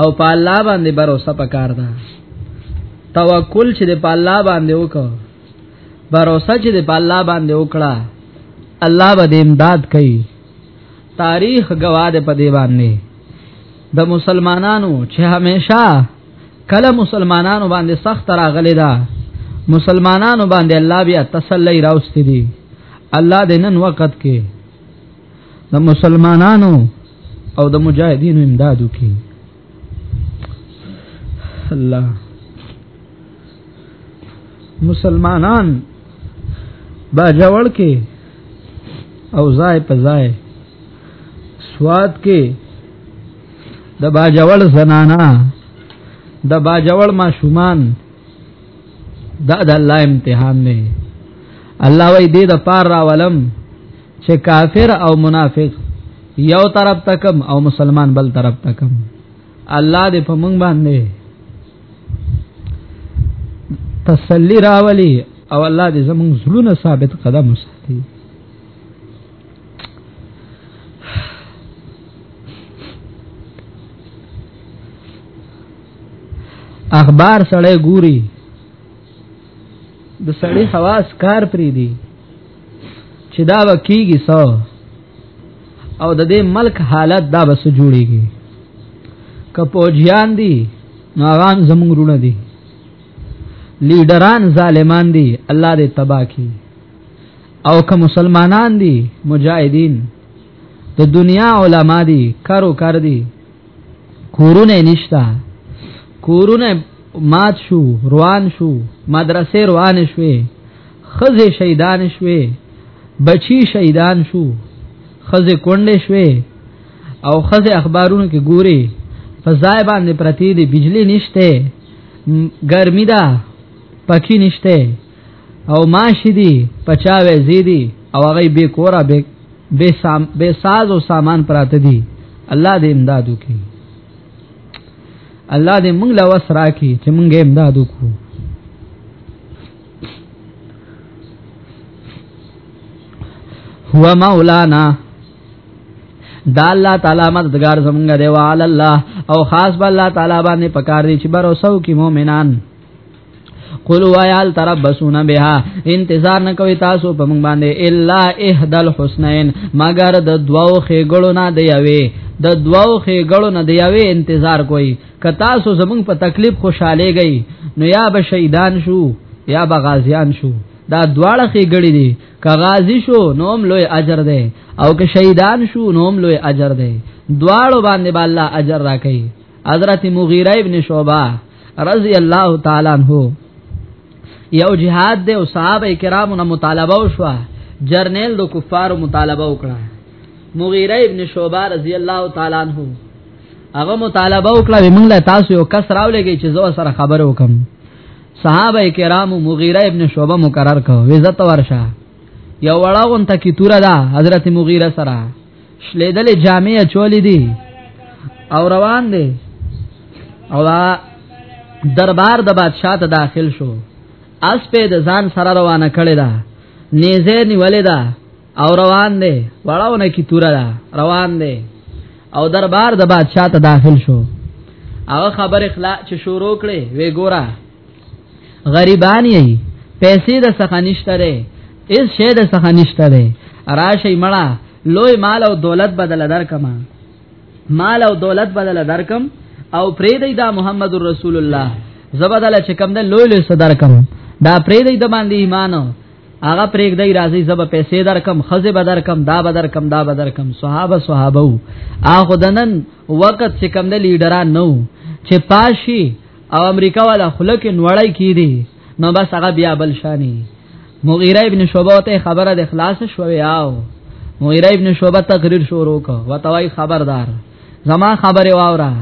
او په الله باندې باور پکار ده توکل چې په الله باندې وکړه باور چې په الله باندې وکړه الله به امداد کوي تاریخ گواه په دی باندې د مسلمانانو چې همیشه کله مسلمانانو باندې سخت راغلی دا مسلمانانو باندې الله بیا تسلی راوستي دي الله دې نن وخت کې د مسلمانانو او د مجاهدینو امداد وکړي الله مسلمانان با جوړ کې او ځای په ځای سواد کې د با جوړ زنانا د با جوړ ماشومان دا د الله امتحان دی الله وای دې د پار را ولم چې کافر او منافق یو طرف تکم او مسلمان بل طرف تکم الله دې په موږ باندې تسلی راولي او الله دې زموږ زړونه ثابت قدم وساتي اخبار سړی ګوري د سړی حواس کار پری دی چې دا وکیږي سو او د دې ملک حالت دا بس جوړیږي کپوجیان دي ناغان زمونږ رونه دي لیډران ظالمان دي الله دې تبا کی او که مسلمانان دي مجاهدین د دنیا علما دي کارو کار دي کورونه نشتا کورونه مات شو روان شو مدرسې روان شوې خزه شهیدان شوې بچی شهیدان شو خزه کونډې شوې او خزه اخبارونو کې ګوري فزای باندې پرتی دی بجلی نشته ګرمي ده پکی نشته او ماشي دي پچاوي زيدي او هغه به کورا به به سام به ساز او سامان پراته دي الله دې امدادو کوي الله دې موږ لا وسرا کی چې موږ امداد وکړو هو مولانا دا الله تعالی مددگار زمونږ دی وعلى الله او خاص بالله تعالی باندې پکار دی چې بر اوسو کی مؤمنان قولوا وایال تربسون بها انتظار نه کوي تاسو په موږ باندې الا احدل حسنین مگر د دواو خېګړو نه دی یوي د دواو خېګړو نه دی یوي انتظار کوي که تاسو زمونږ په تکلیف خوشاله گئی نو یا به شهیدان شو یا به غازیان شو دا دواړه خېګړې دي که غازی شو نوم لوی اجر دی او که شهیدان شو نوم لوی اجر دی دواړو باندې به الله اجر راکړي حضرت مغیره ابن شعبہ رضی الله تعالی عنہ یو جهاد دی او صحابه کرامو نه مطالبه وشوه جرنیل د کفارو مطالبه وکړه مغیره ابن شعبہ رضی الله تعالی عنہ هغه مطالبه وکړه موږ له تاسو یو کس راولېږي چې زو سره خبر وکم صحابه کرامو مغیره ابن شعبہ مقرر کړ وزت ورشه یو وړاون ته کی توره دا حضرت مغیره سره شلیدل جامع چولې دي او روان دي او دربار د بادشاہ ته داخل شو اس په د ځان سره روانه کړی دا نیزه نیولې دا او روان دی وړاونه کی توره دا روان دی او دربار د بادشاہ ته داخل شو هغه خبر اخلاق چې شروع کړي وی ګوره غریبان یې پیسې د څخه نشته ده اس شی د څخه نشته ده راشي مړه لوی مال او دولت بدل درکما مال او دولت بدل درکم او پرې دی دا محمد رسول الله زبدل چې کم ده لوی لوی صدر کم دا پرې دی د باندې ایمان هغه پرې دی راځي زب پیسې درکم خزه بدر کم دا بدر کم دا بدر کم صحابه صحابه او اخدنن وخت چې کم ده لیډران نو چې پاشي او امریکا والا خلک نوړای کی دي نو بس هغه بیا بل شانی مغیره ابن شعبه ته خبره د اخلاص شوی آو مغیره ابن شعبه تقریر شروع کو وتوای خبردار زما خبره واورا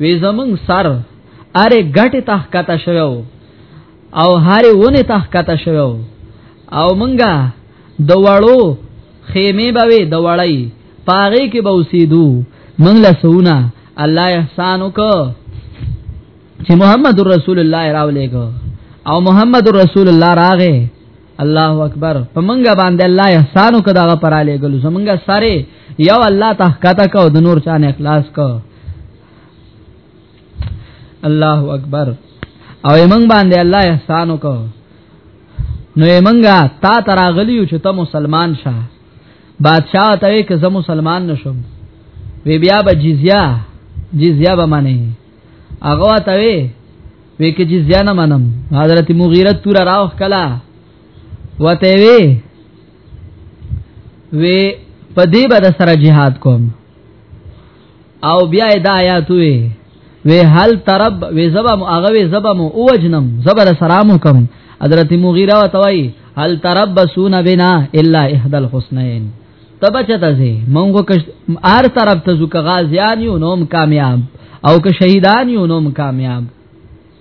وی زمون سر اره غټه تحقیقات شوو او هره ونه تحقیقات شوو او مونږه د وړو خیمه به د وړی پاغه کې به اوسېدو مونږ له سونه الله احسان وکړو چې محمد رسول الله راولېګو او محمد رسول الله راغې الله اکبر په منګه باندې الله احسان وکړه پر علی ګل زمونږه ساره یو الله تحقیقات کو د نور چا نه اخلاص کو الله اکبر او ایمن باندې الله احسان وکړه نو ایمنګه تا تراغلیو چې ته مسلمان شه بادشاہ ته کې زه مسلمان نشم وی بیا به جزیه جزیه به منی هغه ته وی وی کې جزیه نه منم حضرت مغیره تور راوخ کلا وته وی وی په دې به سره jihad کوم او بیا دا آیات وی وی هل ترب وی زبم هغه وی زبم او وجنم زبر سلام حکم حضرت مغیره وتوی هل تربسون بنا الا احد الحسنین تبچته زی مونږه کش ار طرف ته زو که غازیان یو نوم کامیاب او که شهیدان یو نوم کامیاب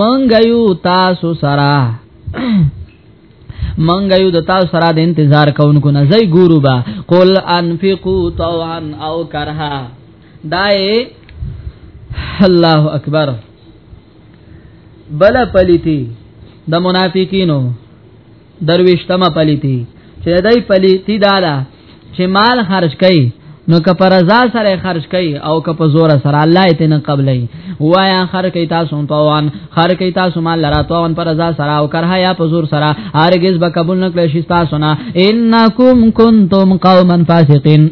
منګ یو تاسو سره منګ یو د تاسو سره د انتظار کوونکو نه زی ګورو با قل انفقوا طوعا او کرها دای الله اکبر بل پلیتی د منافقینو درويشتمه پليتي چې دای پليتي دالا چې مال خرج کړي نو که پر رضا سره خرج کړي او که په زور سره الله یې تنه قبلې وایا خر کوي تاسو په وان خر کوي تاسو مال لرا تو وان پر رضا سره او کرها یا په زور سره هرگز به قبول نکړي شي تاسو نه انکم کنتم قوما فاسقین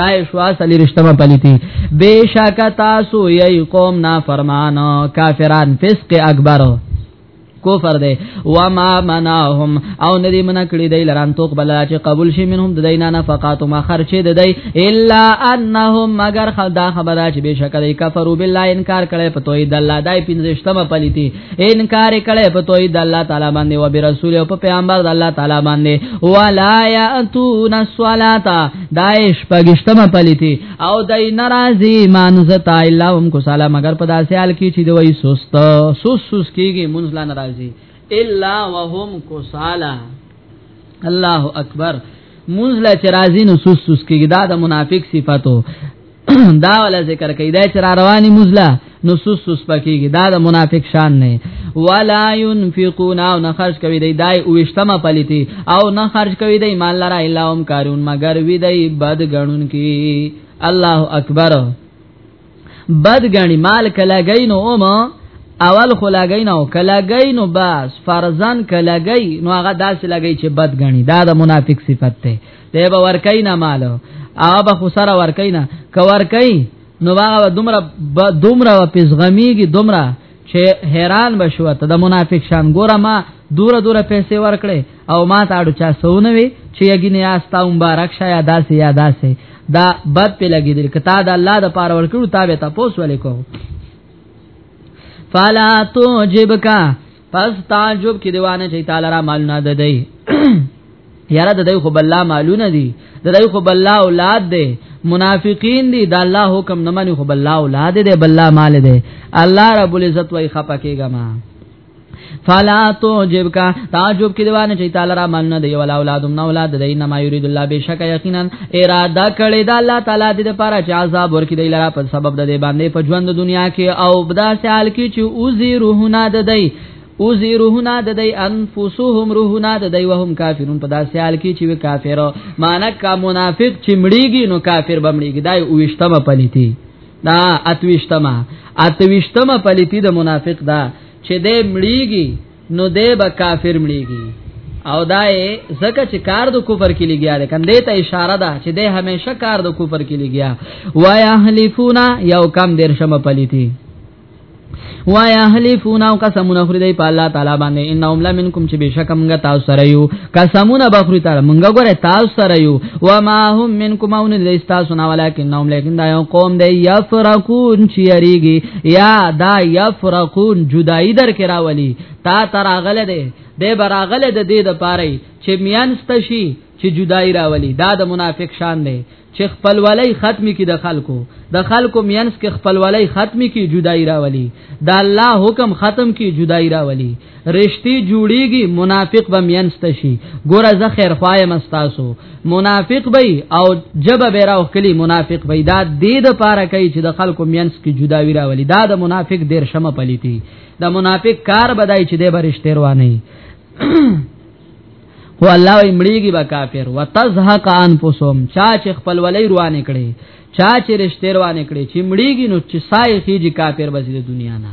دای شوا سلی رښتما پلیتی بشک تاسو یی قوم نافرمانو کافران فسق اکبر کفر دی و ما مناهم او ندی منا کړی دی لران توق بل چې قبول شي منهم د دینه نفقات ما خرچه دی دی الا انهم مگر خدا خبره چې بشک دی کفرو بالله انکار کړي په توحید الله دای پینځشتمه پلیتی انکار کړي په توحید الله تعالی باندې او به رسول او په پیغمبر الله تعالی باندې ولا یاتون الصلاه دایش پګشتمه پلیتی او دای ناراضی مانزه تا الا هم کو سالا مگر په داسې حال کې چې دوی سست سوس سوس کېږي مونږ لا ناراضی الا وهم کو سالا الله اکبر مونږ لا چې راضی نو سوس سوس کېږي دا د منافق صفاتو دا ولا ذکر کوي دا چې را رواني مونږ نو سوس سوس پکېږي دا د منافق شان نه ولا ينفقون او نه خرج کوي دی دای اوشتما پليتي او نه خرج کوي دی مال لرا الا هم کارون مگر وی دی بد غنون کی الله اکبر بد غني مال کلا گئی نو اوما اول خو لګی نو کلا گئی نو بس فرزن کلا گئی نو هغه داس لګی چې بد غني دا د منافق صفت ده دی به ور کوي نه مال او به خساره ور کوي نه کور کوي نو هغه دومره دومره په زغمیږي دومره چې حیران بشو ته د منافق شان ګوره ما دور دور پیسې ورکړې او ما ته اړو چا سونه وی چې یګینه یاستا مبارک شه یا داسې یا داسې دا بد په لګی دل کته دا الله د پاره ورکړو تابع تاسو ولیکو فلا تو جبکا پس تعجب کې دیوانه چې تعالی را مال نه ده دی یاره د دوی خو بل لا مالونه دي د دوی خو بل لا اولاد دي منافقین دي د الله حکم نه مني خو بل لا اولاد دي بل لا مال دي الله رب العزت وای خپکیګه ما فلا توجب کا تعجب کې دیوانه چې تعالی را من نه دی ولا اولادم نه اولاد دی نه ما یرید الله بشک یقینا اراده کړې دا الله تعالی دې لپاره چې عذاب ورکړي دی لاره په سبب د دې باندې په ژوند دنیا کې او بدا سال کې چې اوزي روحونه د دی اوزي روحونه د دی انفسهم روحونه د دی وهم کافرون په داسې حال کې چې کافر معنی کا منافق چې مړیږي نو کافر بمړیږي دای اوشتمه پلیتی دا اتوشتمه اتوشتمه پلیتی د منافق دا چې د مړیږي نو دی به کافر مړیږي او دای زکه چې کار د کفر کې لګیا ده کنده ته اشاره ده چې دی همیشه کار د کفر کې لګیا وای احلفونا یو کم دیر شمه پلیتی وای احلفونا او قسمونه خوري دی په الله تعالی باندې انهم لمنکم چې بشک موږ تاسو سره یو قسمونه بخوري تعالی موږ ګوره تاسو سره یو و ما هم منکم او نه تاسو نه ولکن نوم لیکن دا یو قوم دی یفرقون چې یریږي یا دا یفرقون جدائی در کې راولي تا تراغله ده د براغله د دې د پاره چې میانست شي چې جدائی راولي دا د منافق شان دی چې خپلولۍ ختمي کې د خلکو د خلکو میانس کې خپلولۍ ختمي کې جدائی راولي دا الله حکم ختم کې جدائی راولي رشتي جوړيږي منافق به مینست شي ګوره زه خیر خوای مستاسو منافق به او جب به راو کلی منافق به دا د دې د پاره کوي چې د خلکو مینس کې جداوی راولي دا د منافق ډیر شمه پلیتی د منافق کار بدای چې د برشتې رواني خو الله وي مړیږي با کافر وتزهق انفسهم چا چې خپل ولې روانې کړي چا چې رشتې روانې کړي چې مړیږي نو چې سای خيږي کافر بزي د دنیا نه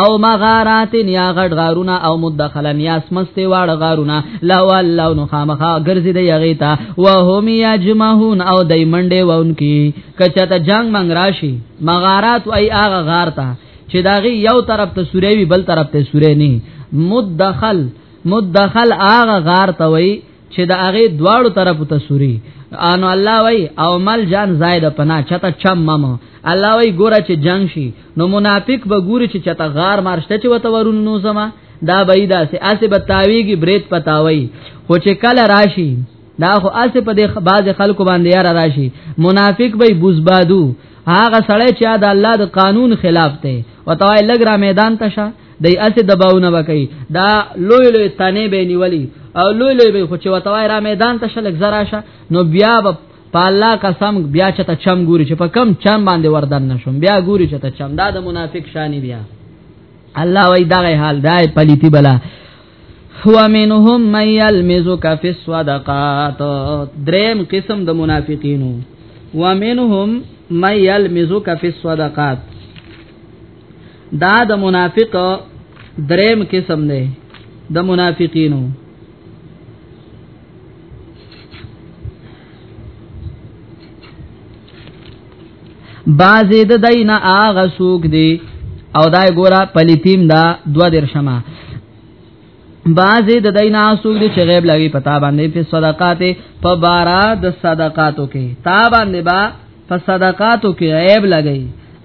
او مغارات یا غټ غارونه او مدخلا یا سمسته واړ غارونه لا والله نو خامخا ګرځي دی یغی تا وهم یجمعون او دای منډه وونکی کچته جنگ منګ راشي مغارات ای اغه غار تا چې داغي یو طرف ته سورې وی بل طرف ته سورې نه مدخل مدخل اغه غار ته وی چې د هغه دواړو طرفو ته سوري انو الله وای او مل جان زائد پنا چته چم مم الله وای ګوره چې جنگ شي نو منافق به ګوري چې چته غار مارشته چې وته ورون نو زما دا بيدا سي اسه بتاويږي برید پتاوي خو چې کله راشي دا خو اسه په دې باز خلکو باندې یار راشي منافق به بوزبادو هغه سړی چې دا الله د قانون خلاف دی او توای لګ را میدان ته شه دای اسه دباونه وکي دا لوی لوی تنه به نیولي او لوی لوی به خو چې وتوای را میدان ته شلک زراشه نو بیا به په الله قسم بیا چې ته چم ګوري چې په کم چم باندې وردن نشم بیا ګوري چې ته چم دا د منافق شانی بیا الله وای دا حال دای پلیتی بلا هو منهم من يلمزك في الصدقات دریم قسم د منافقینو ومنهم من يلمزك في الصدقات دا د منافق دریم قسم دی د منافقینو بازې د دینه آغا سوک دی او دا ګوره پلیتیم دا دو درشمه بعضې د دای نه سوګ دي چې غیب لوي پتا باندې په صدقات په بارا د صدقاتو کې تا باندې با په صدقاتو کې غیب لګي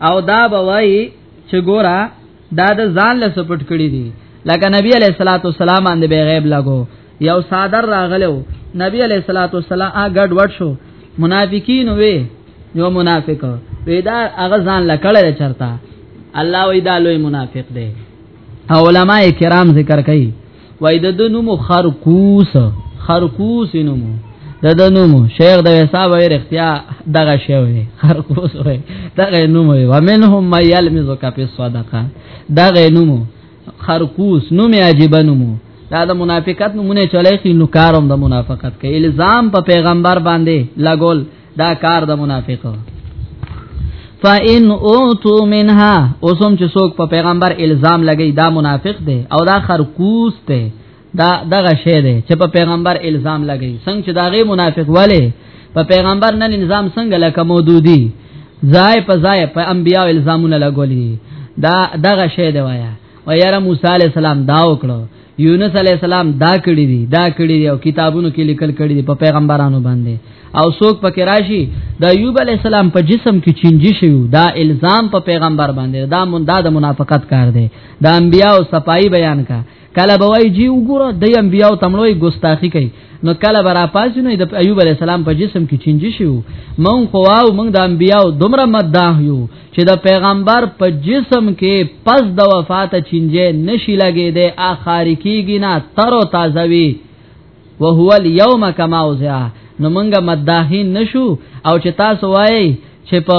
او دا بوي چې ګورا دا د ځان له سپټ کړی دي لکه نبی علیہ الصلوۃ والسلام باندې به غیب لګو یو صادر راغلو نبی علیہ الصلوۃ والسلام ا ګډ وډ شو منافقین وې یو منافق وې دا هغه ځان لکړل چرتا الله وې دا لوی منافق دی علماء کرام ذکر کوي وای د دنوم خرقوس خرقوس نوم د دنوم شیخ د حساب ویر اختیا دغه شوی خرقوس وای دغه نوم وای ومنهم ما یلمزو کا په صدقه دغه نوم خرقوس نوم عجیب نوم دا د منافقت نمونه چلای شي نو کاروم د منافقت کې الزام په پیغمبر باندې لګول دا کار د منافقو فَإِنْ أُوتُوا مِنْهَا اوسم چې څوک په پیغمبر الزام لګی دا منافق دی او دا خرکوس دی دا دغه شی دی چې په پیغمبر الزام لګی څنګه چې دا غي منافق وله په پیغمبر نن الزام څنګه لکه مودودی ځای په ځای په انبیا الزامونه لګولې دا دغه شی دی وایا و یاره موسی علی السلام دا وکړو یونس علی السلام دا کړی دی دا کړی دی او کتابونو کې لیکل کړی دی په پیغمبرانو باندې او څوک پکې راشي د ایوب علی السلام په جسم کې چینجی شو دا الزام په پیغمبر باندې دا مون دا د منافقت کار دی د انبیا او صفائی بیان کا کله بوای جی وګوره د انبیا او تمړوي ګستاخی کوي نو کله برا پاس نو د ایوب علی السلام په جسم کې چینجی شو مونږ خو واو مونږ د انبیاو دومره مداح یو چې د پیغمبر په جسم کې پس د وفات چینجه نشي لګې ده اخاري کیږي نه تر او تازه وی وهو اليوم کما وزع نو مونږه مداحین نشو او چې تاسو وایي چې په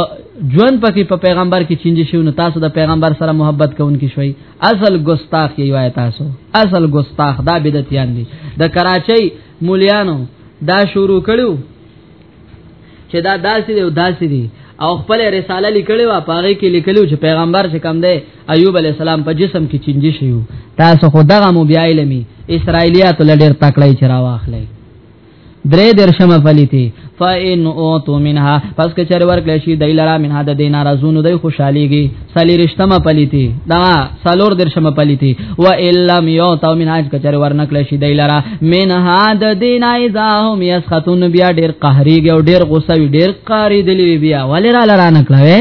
ژوند پکې په پیغمبر کې چینج شو نو تاسو د پیغمبر سره محبت کوونکې شوي اصل ګستاخ یې وای تاسو اصل ګستاخ دا بدعتيان دي د کراچۍ مولیانو دا شروع کړو چې دا داسې دی او داسې دی او خپل رساله لیکلې و پاره کې لیکلو چې پیغمبر چې کم دی ایوب علی السلام په جسم کې چینج شو تاسو خو دغه مو بیا علمي اسرایلیات لډیر تکړه چراواخلئ درې درشم فلیتی فإن اوتو منها پس که چر ورکړی شي دای لرا منها د دینه رازونو دای خوشاليږي سلی رښتم پلیتی دا سالور درشم پلیتی و الا میوتو منها که چر ورنکړی شي دای لرا منها د دینه اذا هم یسختون بیا ډیر قهریږي او ډیر غوسه وي ډیر قاری دلی بیا ولرا لرا نکړوي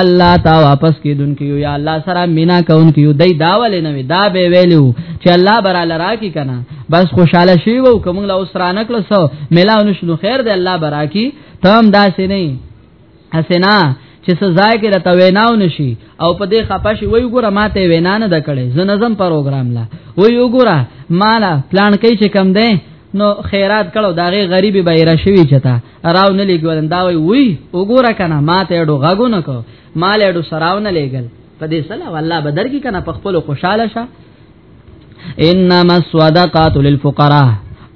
الله تا واپس کیدونکي یو یا الله سره مینا کوونکي یو دای دا ولې نه وي دا به ویلو چې الله برا لرا کی کنه بس خوشاله شي وو کوم له اوسرانه کړو سو ملاو نشو خیر دی الله برا کی تم داسې نه حسنا چې سزا کې راته ویناو نشي او په دې خپه شي وای ګوره ماته وینا نه دکړي زه نظم پروګرام لا وای ګوره مالا پلان کوي چې کم ده نو خیرات کړو داغه غریبي بایره شوی چتا راو نه لګول دا وی وی وګوره کنه ما ته ډو غاګو نه کو ما له ډو سراو نه لګل په دې سلام الله بدر کی کنه په خپل خوشاله شه انما الصدقات للفقراء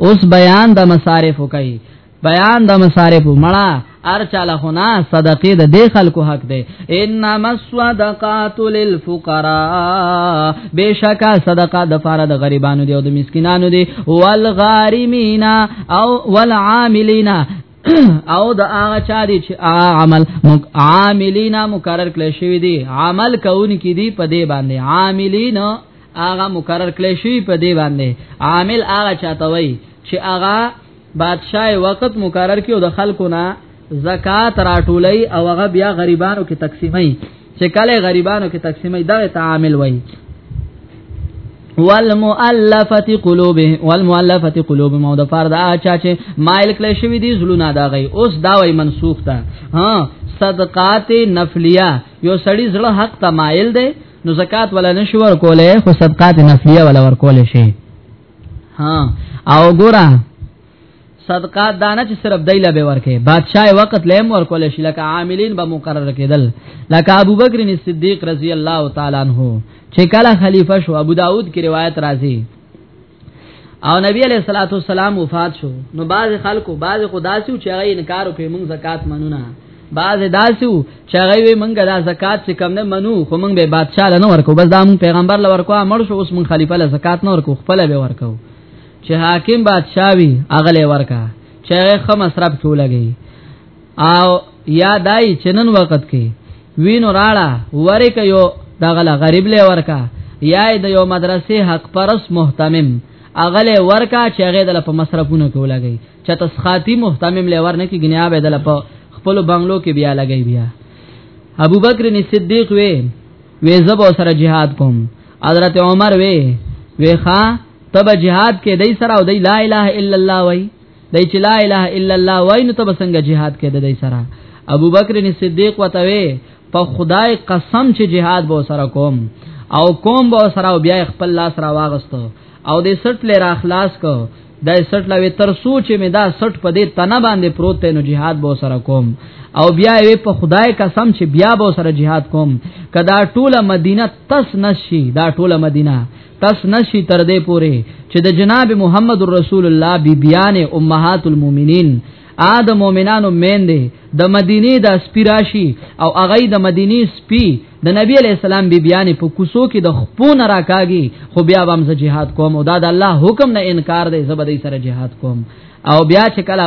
اوس بیان د مصارف کوي بیان د مصارف مړه ارچاله خنا صدقې د دې خلکو حق دی انما الصدقات للفقراء بشکا صدقه د فاره د غریبانو دی او د مسکینانو دی والغارمین او والعاملین او د هغه چا دي چې عمل عاملینا مقرر کړی شوی دی عمل کوون کې دی په دې باندې عاملینا هغه مقرر کړی شوی په دې باندې عامل هغه چاته وای چې هغه بادشاہ وخت مقرر کړي او د خلکو نه زکات راټولي او هغه بیا غریبانو کې تقسیمي چې کله غریبانو کې تقسیمي دا تعامل وای والمؤلفه قلوبهم والمؤلفه قلوبهم او د فرد اچا چې مایل کله شوی دي زلونه دا غي اوس دا وای منسوخ تا ها صدقات نفلیه یو سړی زړه حق ته مایل دی نو زکات ولا نشو ور کوله خو صدقات نفلیه ولا ور کوله شي ها او ګوره صدقه دانه چې صرف دایله به ورکه بادشاہ وخت لیم ورکول شي لکه عاملین به مقرر کېدل لکه ابو بکر صدیق رضی الله تعالی عنہ چې کله خلیفہ شو ابو داود کی روایت راځي او نبی علیہ الصلوۃ والسلام وفات شو نو باز خلکو باز خداسیو چې هغه انکار کوي مونږ زکات منونه باز داسیو چې هغه وي مونږ دا زکات چې کم نه منو خو مونږ به بادشاہ نه ورکو بس دا مونږ پیغمبر لور کو امر شو اوس مونږ خلیفہ له زکات نه ورکو خپل به ورکو چې حاکم بادشاہ وي اغله ورکا چې خه مصرف چولګي او یا دای چنن وخت کې وینو راړه ورکه یو دغه غریب له ورکا یا د یو مدرسې حق پرس محتمم اغله ورکا چې هغه د په مصرفونو کې ولګي چې تسخاتی محتمم له ورنه کې غنیا به د په خپل بنگلو کې بیا لګي بیا ابو بکر صدیق وی وی زب سره jihad کوم حضرت عمر وی وی خا تب جهاد کې دای سره او دای لا اله الا الله وای دای چې لا اله الا الله وای نو تب څنګه جهاد کې دای سره ابو بکر صدیق وتوي په خدای قسم چې جهاد به سره کوم او کوم به سره بیا خپل لاس را واغستو او دې سټ لې را خلاص کو دا سټ لوي تر سوچ می دا سټ په دې تنه باندې پروت نو jihad به سره کوم او بیا وی په خدای قسم چې بیا به سره jihad کوم کدا ټوله مدینه تس نشي دا ټوله مدینه تس نشي تر دې پوري چې د جناب محمد رسول الله بیبيان امهات المؤمنین ا د مؤمنانو مین دي د مدینه د سپی راشي او هغه د مدینه سپی د نبی علی السلام بیبيان په کوسو کې د خپون راکاږي خو بیا به هم جهاد کوم او دا د الله حکم نه انکار دی زبدي سره جهاد کوم او بیا چې کله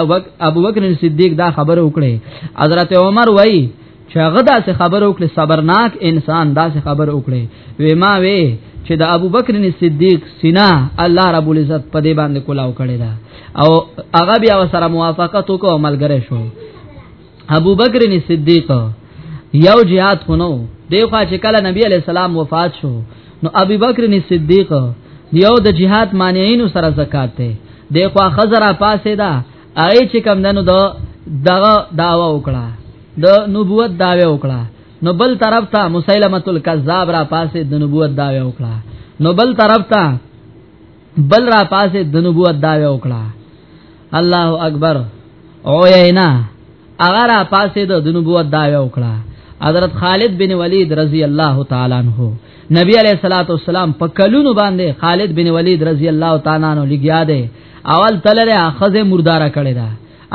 ابو بکر صدیق دا خبره وکړي حضرت عمر وایي چې هغه داسې خبر وکړي صبرناک انسان داسې خبر وکړي وې ما وې چې د ابوبکر صدیق سینا الله رب العزت په دې باندې کولاو کړی دا او هغه بیا سره موافقت وکړو ملګری شو ابوبکر صدیق یو jihad خونو دیوخه چې کله نبی علی السلام وفات شو نو ابوبکر صدیق یو د jihad مانعینو سره زکات ته دیوخه خزر پاسه دا آی چې کم دنو دا دغه داوا وکړه د نبوت داوا وکړه نو بل طرف ته مسیلمه الکذاب را پاسه د نبوت داوا وکړه نو بل طرف ته بل را پاسه د نبوت داوا وکړه الله اکبر او یینا هغه را پاسه د نبوت داوا وکړه حضرت خالد بن ولید رضی الله تعالی عنہ نبی علیہ الصلوۃ والسلام په کلونو باندې خالد بن ولید رضی الله تعالی عنہ لګیا دی اول تلره اخذ مردار کړی دا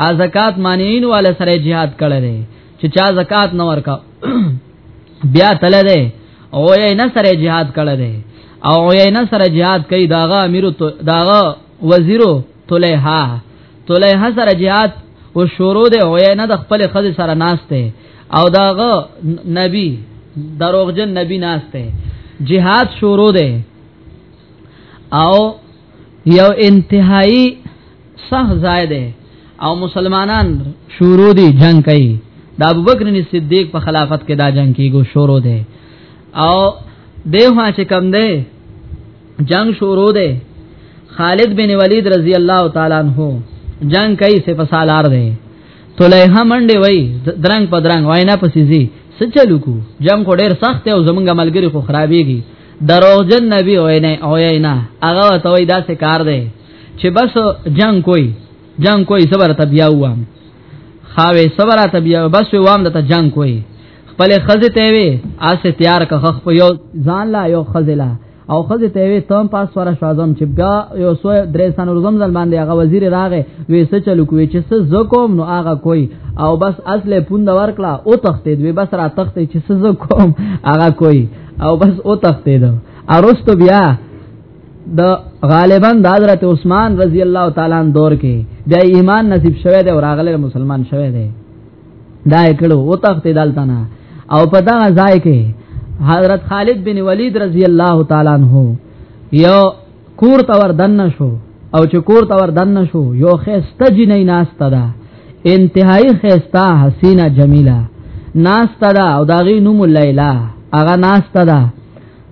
ا زکات مانعين والا سره jihad کړی دی چې چا زکات نه ورکا بیا تلره او یې نه سره jihad کړی دی او یې نه سره jihad کوي داغه امیر داغه وزیرو طلحه طلحه سره jihad او شروع دی او یې نه د خپل خځه سره ناشته او داغه نبی دروغجن نبی ناشته jihad شروع دی او یو انتهایی صح ځای ده او مسلمانان شروع دي جنگ کوي د ابوبکر صدیق په خلافت کې دا جنگ کیږي شروع ده او دیوه چې کم ده جنگ شروع ده خالد بن ولید رضی الله تعالی عنہ جنگ کوي سه فسالار ده تلیه منډه وای درنګ پدرنګ وای نه پسیزي سچلو کو جنگ کو ډیر سخت او زمونږ ملګری خو خرابېږي دروغجن نبی وای نه او یې نه هغه ته وای دا څه کار دی چې بس جنگ کوي جنگ کوي صبر ته بیا وام خاوي صبر ته بیا بس وام د ته جنگ کوي خپل خزه ته وي اسه تیار که خخ په یو ځان لا یو خزلا او خزه ته وي تم پاس سره شازم چې بیا یو سو درې سن روزم ځل باندې هغه وزیر راغې وې څه چلو کوي چې څه زکوم نو هغه کوي او بس اصله پوند ورکړه او تختې دوی بس را تختې چې څه زکوم هغه کوي او بس او تختید ارستو بیا د غالبا د حضرت عثمان رضی الله تعالی عنہ دور کې د ایمان نصیب شوه دی او راغله مسلمان شوه دی دا کړو او تخت دالته نه او په دا ځای کې حضرت خالد بن ولید رضی الله تعالی عنہ یو کور ته ور دن شو او چې کور ته ور دن شو یو خسته جنې ناشته ده انتهایی خسته حسینه جمیله ناشته ده او داغي نوم لیلا هغه ناشته ده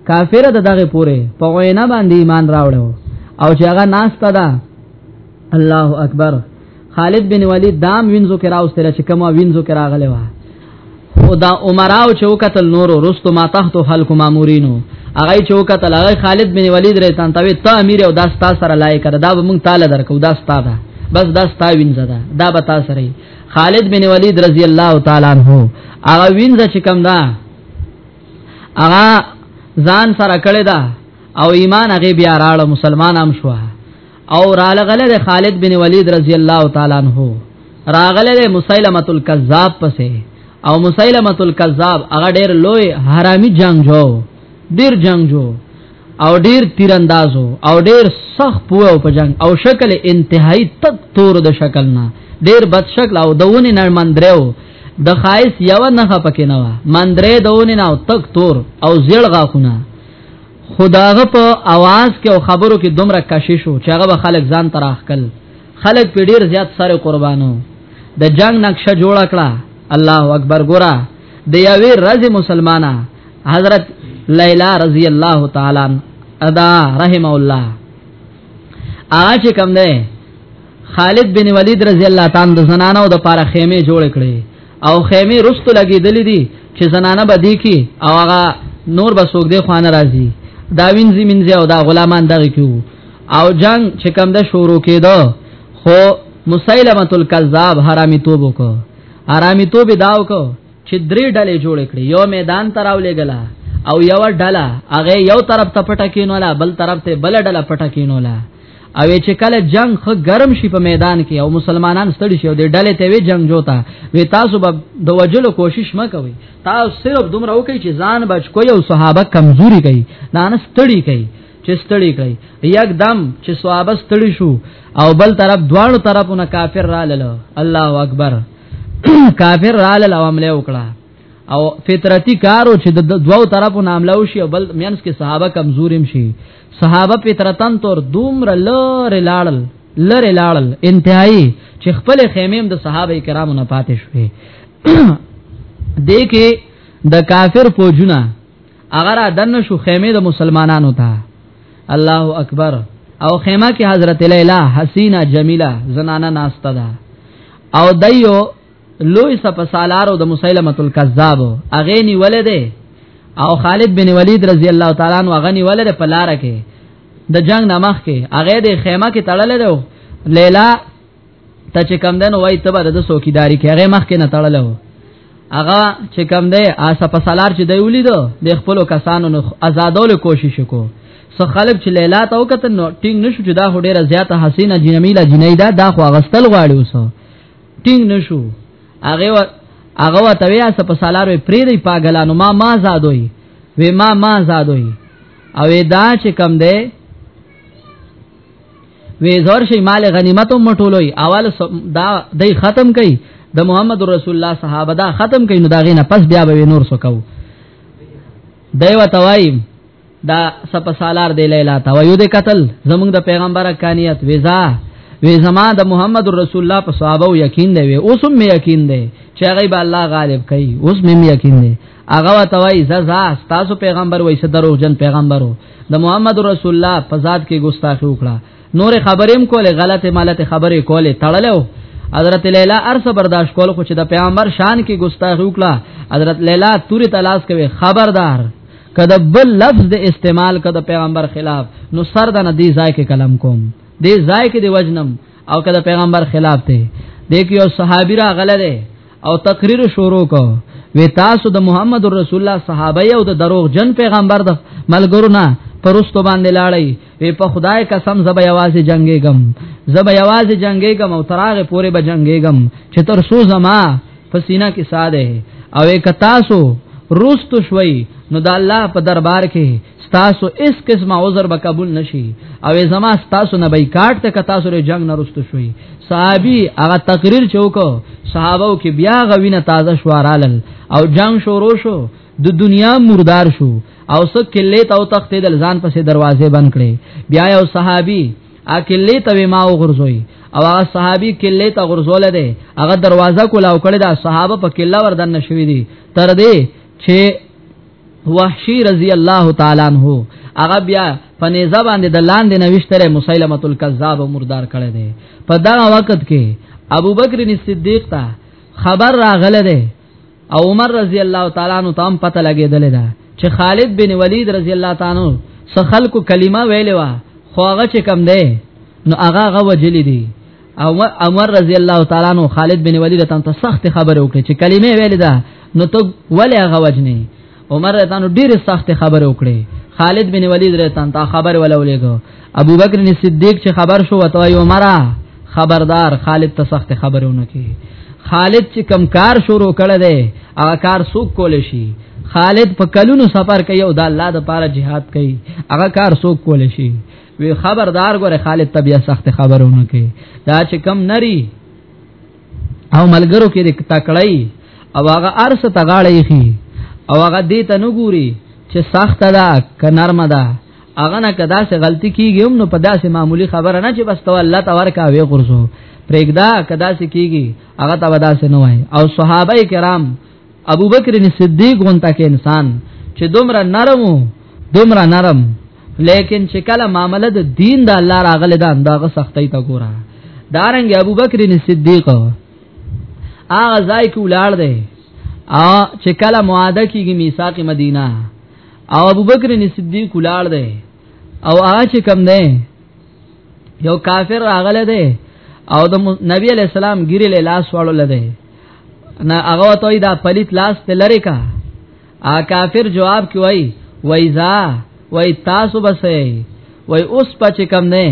کافر ده دغه پوره په وینا باندې ایمان راوړو او چې هغه ناشته ده الله اکبر خالد بن ولید دام وینځو کې راوستل چې کومه وینځو کې راغلی و او دا عمراو چې وکتل نور رستو ما تحت خلق مامورینو هغه چې وکتل هغه خالد بن ولید رې تان توي ته امیر او دا ستا سره لایق کړه دا به مونږ تعالی درکو دا ستا ده بس دا ستا وینځه ده دا به تاسو سره خالد بن ولید رضی الله تعالی عنہ هغه وینځه چې کوم ده هغه ځان سره کړی دا او ایمان هغه بیا راړ مسلمان هم شوه او رالغله د خالد بن ولید رضی الله تعالی عنہ راغله د مسیلمه الکذاب پسې او مسیلمه الکذاب هغه ډیر لوی حرامي جنگجو ډیر جنگجو او ډیر تیراندازو او ډیر سخت پوه په جنگ او شکل انتهایی تک تور د شکل نه ډیر بد شکل او دونه نه مندرو د خایس یو نه پکې نه و مندرې دونه نه او تک تور او زیړ غاخونه خداغه په आवाज کې او خبرو کې دومره کشش شو چې هغه خلک ځان تراخکل خلک په ډیر زیات سره قربانو د جنگ نقشه جوړ کړه الله اکبر ګورا د یوې رز مسلمانه حضرت لیلا رضی الله تعالی ادا رحم الله اج کوم ده خالد بن ولید رضی الله تعالی د زنانو د پاره خیمه جوړ کړي او خیمه رستو لګیدلې دي چې زنانه به دی کی او هغه نور به سوګ دی خوانه راځي دا وینځي منځي او دا غلامان دغه کیو او جنگ چې کم ده شروع کېدو خو مسیلمه الکذاب حرامي توب وکړه حرامي توب داو کو چې درې ډلې جوړ کړې یو میدان تراو لګلا او یو ډله هغه یو طرف ته پټه کینولا بل طرف ته بل ډله پټه کینولا او چې کله جنگ خ ګرم شي په میدان کې او مسلمانان ستړي شي او د ډلې ته وی جنگ جوتا وی تاسو به د وجلو کوشش مکوي تاسو صرف دومره وکړئ چې ځان بچ کوی او صحابه کمزوري کوي نه نه ستړي کوي چې ستړي کوي یکدم چې صحابه ستړي شو او بل طرف دواړو طرفونه کافر رالل الله اکبر کافر رالل او عمله وکړه او فطرتی کارو چې د دوو طرفو ناملاو شي او بل مینس کې صحابه کمزوریم شي صحابه فطرتن تور دومره لره لاړل لره لاړل انتهایی چې خپل خیمه د صحابه کرامو نه پاتې شوې دې کې د کافر فوجونه اگر دن شو خیمه د مسلمانانو ته الله اکبر او خیمه کې حضرت لیلا حسینا جمیلا زنانه ناشته ده او دایو لوی سپ سالارو د مسیلمه الکذاب اغه نیولې ده او خالد بن ولید رضی الله تعالی عنہ اغه نیولې ده په لار کې د جنگ نامخ کې اغه د خیمه کې تړلې ده لیلا ته چې کم دنو وای ته د سوکیداری کې هغه مخ کې نه تړلو هغه چې کم دی آسه په سالار چې دی ولیدو د خپل کسانو نو آزادولو کوشش وکړو سو خلق چې لیلا ته وکړ نو ټینګ نشو چې دا هډه زیاته حسینه جنمیلا جنیدا دا خو غستل غواړي وسو ټینګ نشو هغه و هغه و ته ویا سپ سالارو پری دی پاګلانو ما ما زادوي وې ما ما زادوي او دا چې کم دی وې زور شي مال غنیمت هم ټولوي اول دا دای ختم کړي د محمد رسول الله صحابه دا ختم کړي نو دا غینه پس بیا به نور سو کو دی و توای دا سپ سالار دی لیلا تا ویو د قتل زمونږ د پیغمبر کانیت ویزا وی زما د محمد رسول الله په صحابه یقین دی اوس هم یقین دی چې هغه به الله غالب کوي اوس مې یقین دی هغه وتوي ززا تاسو پیغمبر وای صدرو جن پیغمبرو د محمد رسول الله په ذات کې ګستاخی وکړه نور خبرېم کوله غلطه مالته خبرې کوله تړلو حضرت لیلا ارس برداشت کول خو چې د پیغمبر شان کې ګستاخی وکړه حضرت لیلا توري تلاش کوي خبردار کده بل لفظ د استعمال کده پیغمبر خلاف نو سر د ندی ځای کې کلم کوم دې ځای کې دی وجنم او کده پیغمبر خلاف ته دیکھ یو صحابي را غله ده او تقریر شروع کو وی تاسو د محمد رسول الله صحابه یو د دروغ جن پیغمبر د ملګرو نه پرستو باندې لاړی وی په خدای قسم زب یوازې جنگېګم زب یوازې جنگېګم او تراغه پورې به جنگېګم چې تر سو زما پسینا کې ساده او یک تاسو روست شوي نو د الله په دربار کې تاسو اس قسمه عذر به قبول نشي او زما تاسو نه بایکاټ ته تاسو له جنگ نه رستو شوي صحابي هغه تقریر چوکو صحابو کې بیا غوینه تازه شوارالل او جنگ شروع شو د دنیا مردار شو او سکه لیت او تخت دل ځان پسې دروازه بند کړي بیا یو صحابي اکلې ته ما وغورځوي او هغه صحابي کله ته غرزول دي هغه دروازه کولا او کړه دا صحابه په کله وردن شوې دي تر دې چې وحشی رضی الله تعالی عنہ هغه بیا په نيزه باندې د لاندې نوشتره مسیلمه الکذاب مردار کړي دي په دا وخت کې ابوبکر صدیق ته خبر راغله ده او عمر رضی الله تعالی عنہ تام پته لګیدل دا چې خالد بن ولید رضی الله تعالی عنہ سخلق کلمه ویلې وا خو هغه چې کم دی نو هغه هغه وجلی دی او عمر رضی الله تعالی عنہ خالد بن ولید تام ته سخت خبره وکړه چې کلمه ویلې دا نو ته ولې هغه وجنی عمر رتانو ډیر سخت خبر وکړي خالد بن ولید رتان تا خبر ولولېګو ابو بکر صدیق چې خبر شو وته ای عمره خبردار خالد ته سخت خبرونه کی خالد چې کم کار شروع کړی دی هغه کار سوق کول شي خالد په کلونو سفر کوي او د الله د پاره jihad کوي هغه کار سوق کول شي وی خبردار ګوره خالد طبيعه سخت خبرونه کوي دا چې کم نری او ملګرو کې د تکړای او هغه ارسه تغاړې خي او هغه دې ته نو ګوري چې سخت ده ک نرم ده هغه نه کدا سه غلطي کیږي هم نو په داسې معمولی خبره نه چې بس تو الله تبارک او غرزو پرېګدا کدا سه کیږي هغه ته ودا سه نه وای او صحابه کرام ابوبکر صدیق غونته کې انسان چې دومره نرمو دومره نرم لیکن چې کله معاملې د دین د الله راغله دا انداغه سختۍ تا ګوره دارنګ ابو بکر صدیق هغه ځای کې ولاړ دی او چې کله معاهده کیږي میثاق مدینه او ابو بکر صدیق ولاړ دی او هغه چې کم دی یو کافر راغله دی او د نبی علی السلام ګیره لاس وړل دی نه هغه ته دا پلیت لاس ته لری کا ا کافر جواب کوي وای زا وای تاسو بسې وای اوس پچ کم نه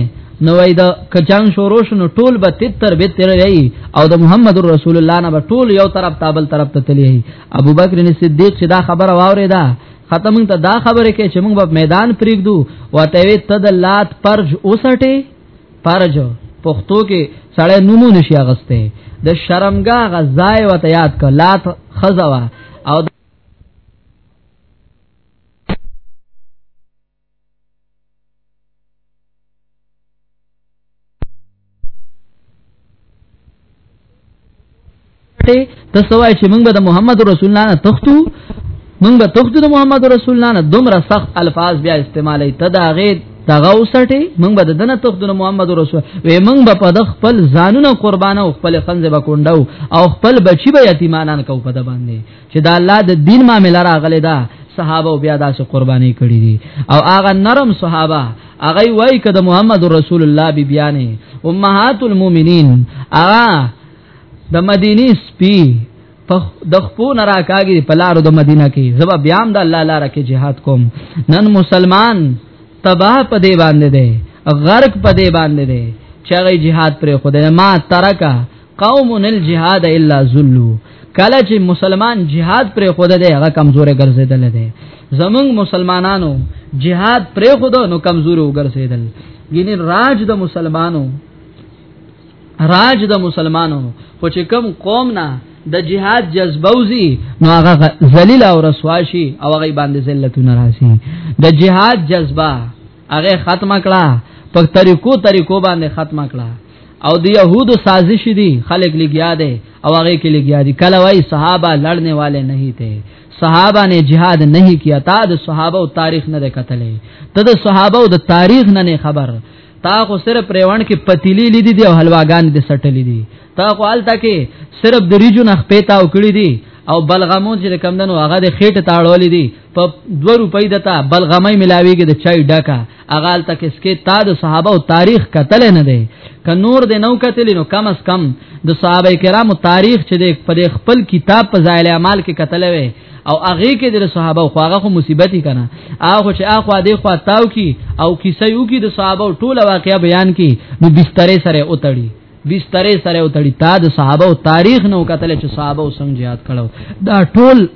نو وای دا کجنګ شروع شنو ټول به تتر به تر وی او د محمد رسول الله نه ټول یو طرف تابل طرف ته تلی ابو بکر صدیق چې دا خبره واورې ده ختم ته دا خبره کې چې موږ په میدان پریږدو وته وی تدلات پرج اوسټه فرج پښتو کې سړی نومو نشي اغسته د شرمګا غزای وته یاد ک لات خزوا او ته سوای چې موږ به د محمد رسول الله نه تختو موږ به تختو د محمد رسول الله نه دومره سخت الفاظ بیا استعمالي ته دا غي دغه وسټي موږ به د دنه تختو د محمد رسول وې موږ به په د خپل ځانونه قربانه او خپل خنځه به کونډو او خپل بچي به یتیمانان کو په د باندې چې دا الله د دین معاملې راغله ده صحابه او بیا داسې قرباني کړې دي او هغه نرم صحابه هغه وای کده محمد رسول الله بی بیانې امهات المؤمنین هغه د مدینه سپی په د خپو نه راکاږي په لارو د مدینه کې زبا بیا هم د الله لار کې jihad کوم نن مسلمان تباہ په دی باندې دی غرق په دی باندې دی چې هغه jihad پر خدای ما ترکا قوم الجهاد الا ذلوا کله چې مسلمان jihad پر خدای دی هغه کمزورې ګرځیدل دی زمونږ مسلمانانو jihad پر خدای نو کمزورې وګرځیدل ګینه راج د مسلمانانو راج د مسلمانو خو چې کم قوم نه د جهاد جذبه وزي نو هغه ذلیل او رسوا شي او هغه باندې ذلتونه راځي د جهاد جذبه هغه ختم کړه په طریقو طریقو باندې ختم کړه او د يهودو سازش دي خلک لګیا دي او هغه کې لګیا دي کله وای صحابه لړنے والے نه تھے صحابه نے جهاد نہیں کیا تا د صحابه او تاریخ نه کتلې ته د صحابه او د تاریخ نه خبر تا خو صرف پریوان کې پتیلی لیدي دي او حلواګان دې سټلې دي تا خو حالت کې صرف د ریجو نخ پېتا او کړی دي او بلغمو چې کم دنو هغه د خېټه تاړولې دي په 2 روپۍ دتا بلغمې ملاويږي د چای ډکا هغه حالت کې سکه تا د صحابه او تاریخ قتل نه دی ک نور دې نو قتل نو کم اس کم د صحابه کرامو تاریخ چې د خپل کتاب په ځای عمل کې قتل وي او هغه کې د صحابه خو هغه خو مصیبتي کنه هغه چې اخوا دی خوا تاو کی او کیسه یو کی د صحابه ټوله واقعیا بیان کی نو بسترې سره اوتړي بسترې سره اوتړي تا د صحابه او تاریخ نو کتل چې صحابه او سم jihad کړو دا ټول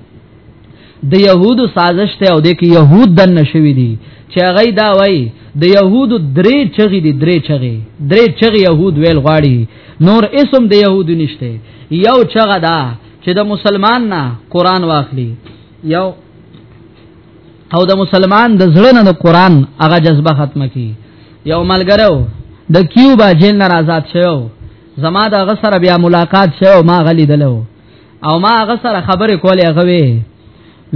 د يهودو سازش ته او د کې يهود دن نشوي دي چې هغه دا وای د يهودو درې چغې دي درې چغې درې چغې يهود ویل غواړي نور اسم د يهودو نشته یو چغه دا چې د مسلمان نه قران واخلي یو او د مسلمان د زړه نه د قران هغه جذبه ختمه کی یو ملګرو د کیوبا جیل نه آزاد شوو زما د هغه سره بیا ملاقات شوو ما غلی دلو او ما هغه سره خبرې کولې هغه وی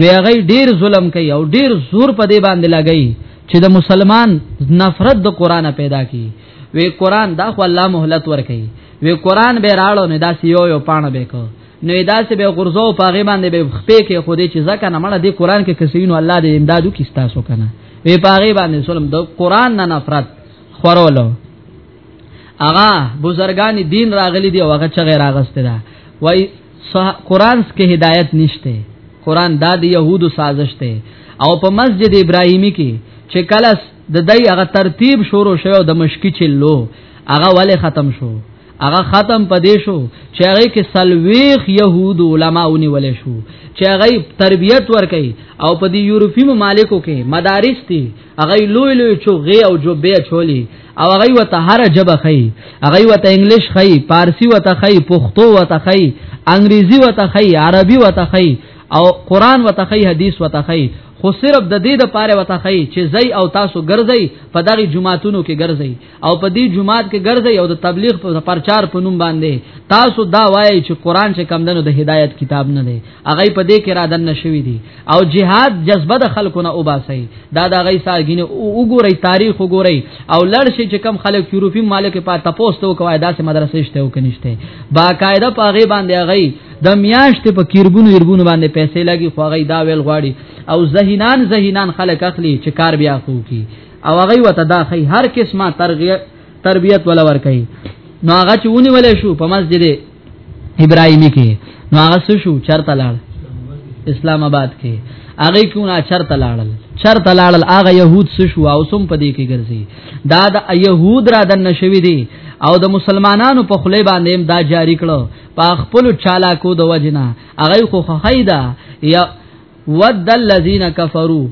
وی هغه ډیر ظلم کوي او ډیر زور په دې باندې لګي چې د مسلمان نفرت د قران پیدا کی وی قران دا خو الله مهلت ور کوي وی قران به راړو نه داسې یو یو پانه به کو نو داسې به غرزو پاغه باندې به خپې کې خو دې چې ځکه نه مړه دې قران کې کسینو الله دې امدادو کې ستاسو کنه وی پاغه باندې سلام د قران نه نفرت خورولو اغا بزرگان دین راغلی دی او هغه چغه راغسته ده وای قران کې هدایت نشته قران دا د يهودو سازش ته او په مسجد ابراهیمی کې چې کله د دای هغه ترتیب شروع شوی او د مشکی چلو هغه ولې ختم شو هغه ختم پدې شو چې هغه کې سلويخ يهود علما ونی ولې شو چې هغه تربيت ورکي او په دې یورپی ممالکو کې مدارس دي هغه لوی لوی چوغې او جوبې چولی او هغه وته هر جبه خي هغه وته انګلیش خي پارسی وته خي پښتو وته خي انګریزي وته خي عربي وته خي او قران وته خي حدیث وته خي خو صرف د دې د پاره وته خي چې زئی او تاسو ګرځي په دغه جمعاتونو کې ګرځي او په دې جمعات کې ګرځي او د تبلیغ په پرچار په نوم باندې تاسو دا وایي چې قران چې کم دنو د هدایت کتاب نه دی هغه په دې کې را دن نشوي دي او جهاد جذبه د خلکو نه وباسي دا دا غي ساګینه وګوري تاریخ وګوري او لړ شي چې کم خلک یورپی مالک په تپوس ته کوي دا سه مدرسې شته او کنيشته باقاعده په غي باندې غي د میاشت په کیربونو یربونو باندې پیسې لګي خو غي دا ویل غواړي او زهینان زهینان خلک اخلي چې کار بیا خو کی او هغه وته دا خي هر قسمه ترغیه تربیت ولا ور کوي نو هغه چې ونی ولې شو په مسجد ابراهیمی کې نو هغه شو چرته لاړ اسلام آباد کې هغه کونه چرته لاړل چرته لاړل هغه يهود شو او سم پدې کې ګرځي دا د يهود را دن شوی دي او د مسلمانانو په خلی باندې هم دا جاری کړو په خپل چالاکو د وجنه هغه خو خیدا یا ود الذین کفروا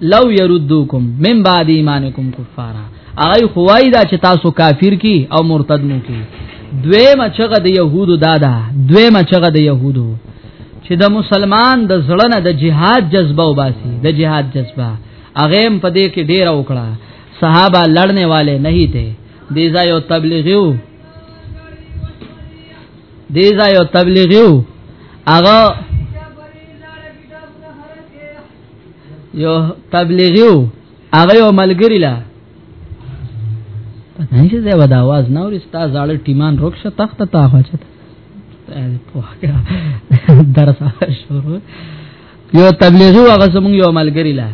لو يردوکم من بعد ایمانکم کفارا اغه خوای دا چې تاسو کافر کی او مرتد مو کی دویمه چغه د يهودو دادا دویمه چغه د يهودو چې د مسلمان د زړه نه د جهاد جذبه وباسي د جهاد جذبه اغه هم په دې کې ډیر وکړه صحابه لړنے والے نہیں تھے دې ځای او تبلیغیو دې ځای او تبلیغیو اغه یو تبلیغیو هغه یو ملګری لا پته نشي زه ودا आवाज نه وري ستا زاړه ټیمان روښه تخت ته اخچت درس شروع یو تبلیغي هغه زمونږ یو ملګری لا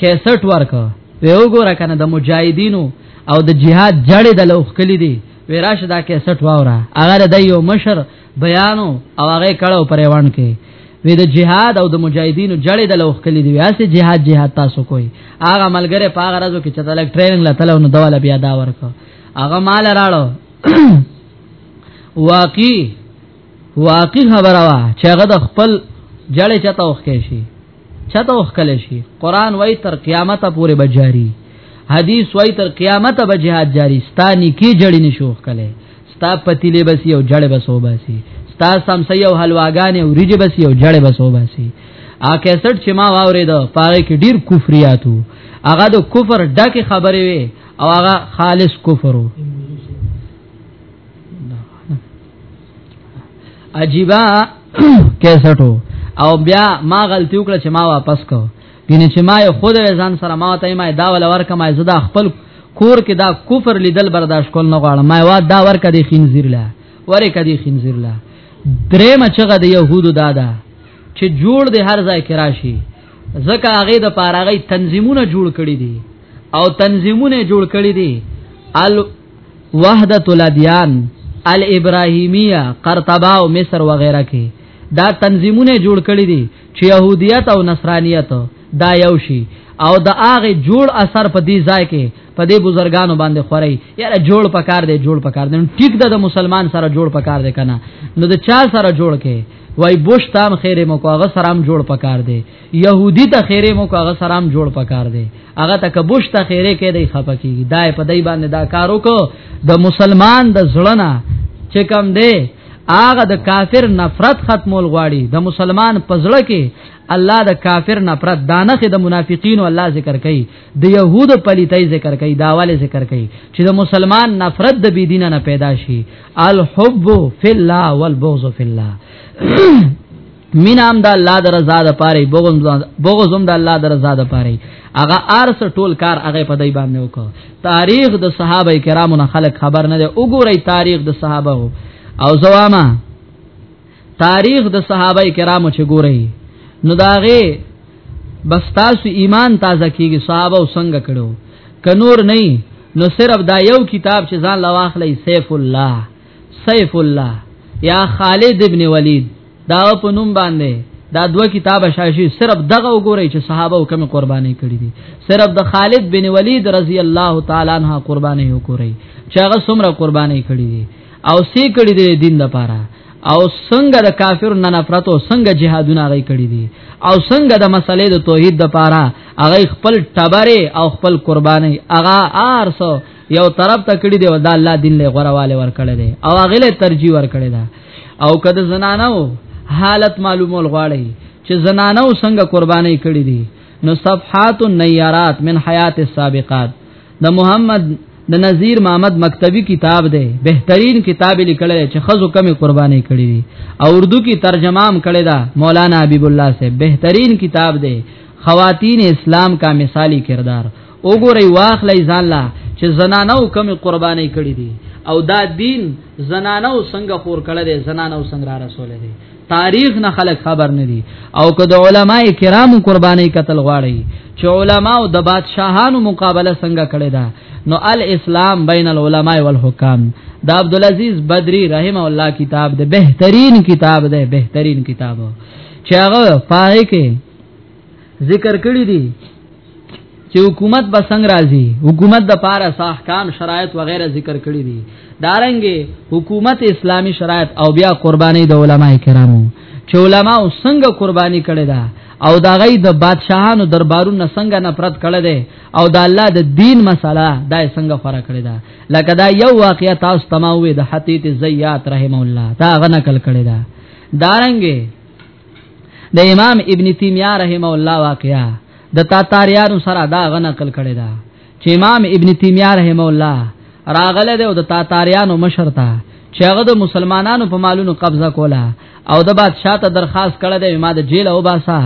کیسټ ورکو وی وګوره کنه د مجاهدینو او د جهاد جړې د لوخ کلی دی وی راشه دا کیسټ واوره هغه د یو مشر بیانو او هغه کړه پر روان کې وې د جهاد او د مجاهدینو جړې د لوخ کلی دی واسه جهاد جهاد تاسو کوی هغه ملګری په هغه راځو کې چې تلک ټریننګ لا تلو نو دواله بیا دا ورکو هغه مال راړو واقعي واقعي خبره وا چې هغه د خپل جړې چته وخ کې شي چته وکړل شي قران وای تر قیامت پورې بجاری حدیث وای تر قیامت به جهاد جاری ستانی کی جړی نشو وکړل ستا پتیلې بسی او جړې بسو بسی ستا سمسي او حلواګانې او ریجه بسی او جړې بسو بسی ا کیسټ چې ما واورې دا پاره کې ډیر کفریاتو هغه د کفر ډکه خبره وي او هغه خالص کفرو عجیبا کیسټو او بیا ما غلطی وکړه چې ما واپس کو ګینه چې ما خود ځان سره ما ته ما دا ول ورکه ما زدا خپل کور کې دا کفر لیدل برداشت کول نه غواړم ما وا دا ورکه دی خنزیر لا ورکه دی خنزیر لا درې مچغه د يهودو دادا چې جوړ دی هر ځای کې راشي زکه هغه د پاراغي تنظیمونه جوړ کړی دي او تنظیمونه جوړ کړی دي وحدت الادیان الابراهیمیه قرطبه او مصر وغیرہ کې دا تنظیمونه جوړ کړی دي چې يهودیت او نصرانیت دا یو شي او د هغه جوړ اثر په دې ځای کې په دې بزرګانو باندې خوري یاره جوړ پکار دی جوړ پکار دی ټیک ده د مسلمان سره جوړ پکار دی کنه نو د چا سره جوړ کې وای بوش تام خیره مو کو هغه سره هم جوړ پکار دی يهودي ته خیره مو کاغه سلام جوړ پکار دی هغه ته کبوش ته خیره کې دی خپه کیږي دای په دای باندې دا کارو کو د مسلمان د زړه چې کم دی هغه د کافر نفرت ختمول غواړي د مسلمان پزړه کې الله د کافر نفرت دانه د منافقین او الله ذکر کوي د يهود پلیتای ذکر کوي داواله ذکر کوي چې د مسلمان نفرت د بی دینه نه پیدا شي الحب فی الله والبغض فی الله مینام د الله د رضا د پاره بغض بغضم د الله د رضا د پاره هغه ارس ټول کار هغه په دای باندې وکړ تاریخ د صحابه کرامو نه خلک خبر نه دی وګورئ تاریخ د صحابه او زواما تاریخ د صحابه کرامو چې ګورئ نو داغه بس تاسو ایمان تازه کیږي صحابه وسنګ کړو کنور نه نو صرف دا یو کتاب چې ځان لواخلې سیف الله سیف الله یا خالد ابن ولید دا په نوم باندې دا دوه کتاب شاشي صرف دغه وګورئ چې صحابه او کوم قرباني کړی دي صرف د خالد بن ولید رضی الله تعالی عنہ قرباني وګورئ چې هغه څومره قرباني کړی دي او سی کړی دي دین لپاره او څنګه د کافر نه نفرت او څنګه جهادونه غي کړی دي او څنګه د مسلې د توحید لپاره هغه خپل تبره او خپل قرباني هغه ارسو یو طرف ته کړی دی او دا الله دین له غورواله ور کړی دی او هغه له ترجیح ور کړی دا او کده زنانو حالت معلومول غواړي چې زنانو څنګه قرباني کړی دي نو صفحات النیرات من حیات السابقات د محمد د نذیر محمد مکتبی کتاب دی بهترین کتاب لیکل چې خزو کمی قرباني کړی دي او اردو کی ترجمه هم کړی دا مولانا حبیب الله سے بهترین کتاب دی خواتین اسلام کا مثالی کردار وګورئ واخلئ ځان لا چې زنانو کم قرباني کړې دي او دا دین زنانو څنګه خور کړه دي زنانو څنګه را رسول دي تاریخ نه خلک خبر نه دي او که د علما کرامو قرباني قتل غواړي چې علما او د بادشاهانو مقابله څنګه کړې ده نو الاسلام بین العلماء والحکام د عبد العزيز بدری رحم الله کتاب ده بهترین کتاب ده بهترین کتاب چې هغه پاره کې ذکر کړی دی چې حکومت به څنګه راځي حکومت د پاره احکام شرایط و غیره ذکر کړی دي دارنګه حکومت اسلامی شرایط او بیا قربانی د علما کرامو چې علما څنګه قربانی کړي دا او دا غي د بادشاهانو دربارونو څنګه نفرت کړي دي او د الله د دین مسله دا څنګه فرق کړي دا لکه دا یو واقعیا تاسو تماوي د حتیت زیات رحم الله دا غنه کل کړي دا دارنګه د امام ابن تیمیه رحم الله واقعا د تاتاریانو سره دا غنه کل کړي دا چې امام ابن تیمیه رحم الله راغله ده او د تاتاریانو مشر ته چې هغه د مسلمانانو په مالونو قبضه کوله او د بادشاہ ته درخواست کړه د ما د جیل او باسا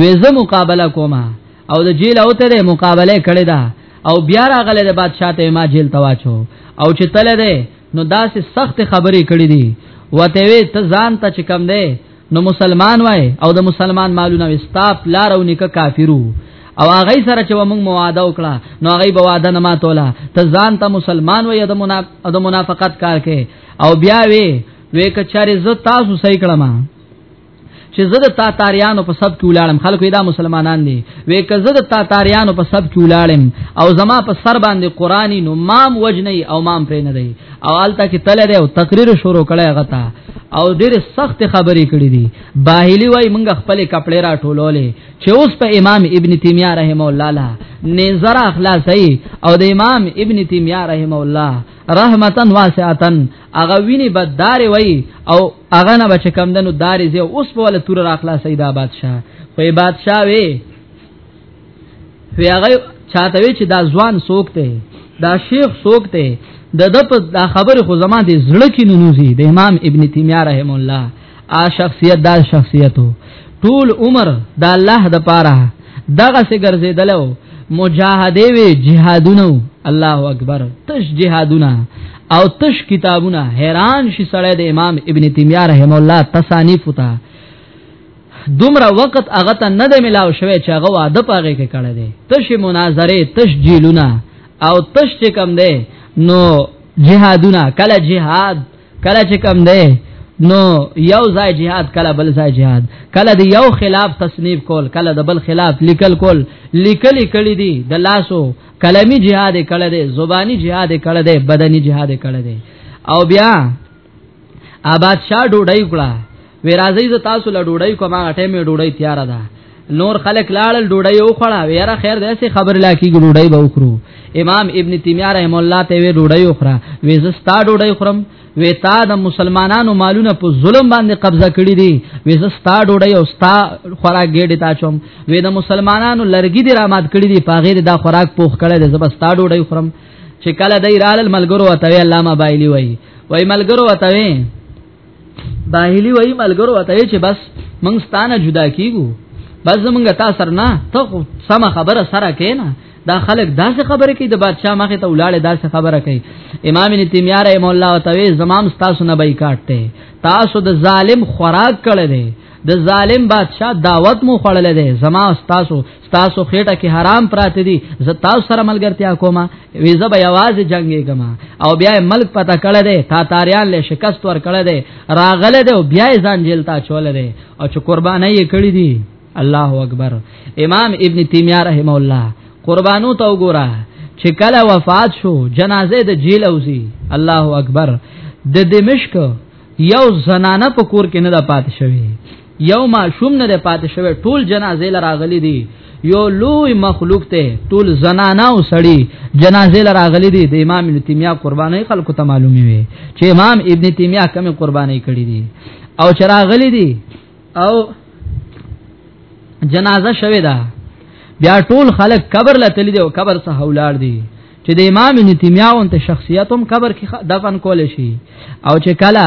وېزه مقابله کومه او د جیل او ته مقابله کړي دا او بیا راغله د بادشاہ ته ما جیل تواچو او چې تله ده نو داسې سخت خبرې کړې دي وته وی ته ځان ته چې کم ده نو مسلمان وای او د مسلمان مالونه وستا پلار او نیکه کافرو او هغه سره چې موږ مواده وکړه نو هغه به واده نه ماتوله ته ځان ته مسلمان وای د مناف د منافقت کار کې او بیا وی وې کچاري زه تاسو صحیح کړم چې زه د تاتاریانو په سب کې ولاړم خلکو دا مسلمانان دي وې که زه د تاتاریانو په سب کې ولاړم او زما په سر باندې قرآنی نو مام وجنی او مام پرې نه دی او آلته کې تل دی او تقریر شروع کړي هغه ته او ډېر سخت خبرې کړې دي باهلی وای مونږ خپل کپڑے را ټولولې چې اوس په امام ابن تیمیه رحم الله لا نظر اخلاصي او د امام ابن تیمیه رحم الله رحمتن واسعتن اغه ویني بددار وای او اغه نه بچ کم دنو داري زی اوس په ول تور را اخلاصي دا بادشاہ خو بادشاہ وی وی هغه چاته وی چې دا ځوان سوک ته دا شیخ سوک ته د د په دا خبره خو زما د زړه کې نوزي د امام ابن تیمیه رحم الله آ شخصیت دا شخصیتو ټول عمر دا الله د پاره دغه سي ګرځیدلو مجاهده وی جهادونه الله اکبر تش جهادونه او تش کتابونه حیران شي سړی د امام ابن تیمیه رحم الله تصانیف ته دومره وخت هغه ته نه دی ملاو شوی چې هغه واده پاره کې کړی دی تش مناظره تش جیلونه او تش چې کم دی نو جهادونه کله جهاد کله چې کم دی نو یو ځای جهاد کله بل ځای جهاد کله د یو خلاف تصنیف کول کله د بل خلاف لیکل کول لیکل کړي دي د لاسو کلمی جهاد کړي دي زبانی جهاد کړي دي بدني جهاد کړي دي او بیا آباد شاه ډوډۍ کړه وی راځي ز تاسو له ډوډۍ کوم هغه ټیم ډوډۍ تیار ده نور خلک لاړل ډوډۍ وخړه ویره خیر ده سه خبر لا کی ډوډۍ به وخرو امام ابن تیمیه رحم الله ته وی ډوډۍ وخره وی زستا ډوډۍ خورم وی تا د مسلمانانو مالونه په ظلم باندې قبضه کړی دي وی زستا ډوډۍ او ستا خوراک ګډه تا چوم وی د مسلمانانو لرګي دي را مات کړی دي پاغه دا خوراک پوخ کړی دي زبستا ډوډۍ خورم چې کله دای رال ملګرو وتوي علامه بایلی وای وای ملګرو وتوي بایلی وای ملګرو وتوي چې بس موږ ستانه جدا کیګو بس موږ تا سر نه ته سم خبره سره کینا دا خلک داسې خبره کوي د بادشاہ مخه ته ولاړ داسې خبره کوي امام ابن تیمیه رحم الله تعالی زمام تاسو نه بایکاټ ته تاسو د ظالم خوراک کړی دی د ظالم بادشاہ دعوت مو خړل دی زما تاسو تاسو خېټه کې حرام پراته دي زه تاسو سره ملګرتیا کوم وی زه به یواز جنگي کما او بیا ملک پتا کړه دې تا تاریان له شکست ور کړه دې راغله دې او بیا ځان جیل تا چول دې او چې قربانې یې کړې دي الله اکبر امام ابن تیمیه رحم الله قربانو ته وګوره چې کله وفات شو جنازه د جیل اوزی الله اکبر د دمشق یو زنانه په کور کې نه د پات شوی یو ماشوم نه پاتې شوی ټول جنازې لراغلي دي یو لوی مخلوق ته ټول زنانا او سړی جنازې لراغلي دي د امام ابن تیمیه قرباني خلکو ته معلومي وي چې امام ابن تیمیه کوم قرباني کړی دي او چراغلي دي او جنازه شوه ده بیا ټول خلک قبر لته لیدو قبر څخه ولار دي چې د امام ابن تیمیه اونته شخصیت هم قبر کې دفن کول شي او چې کله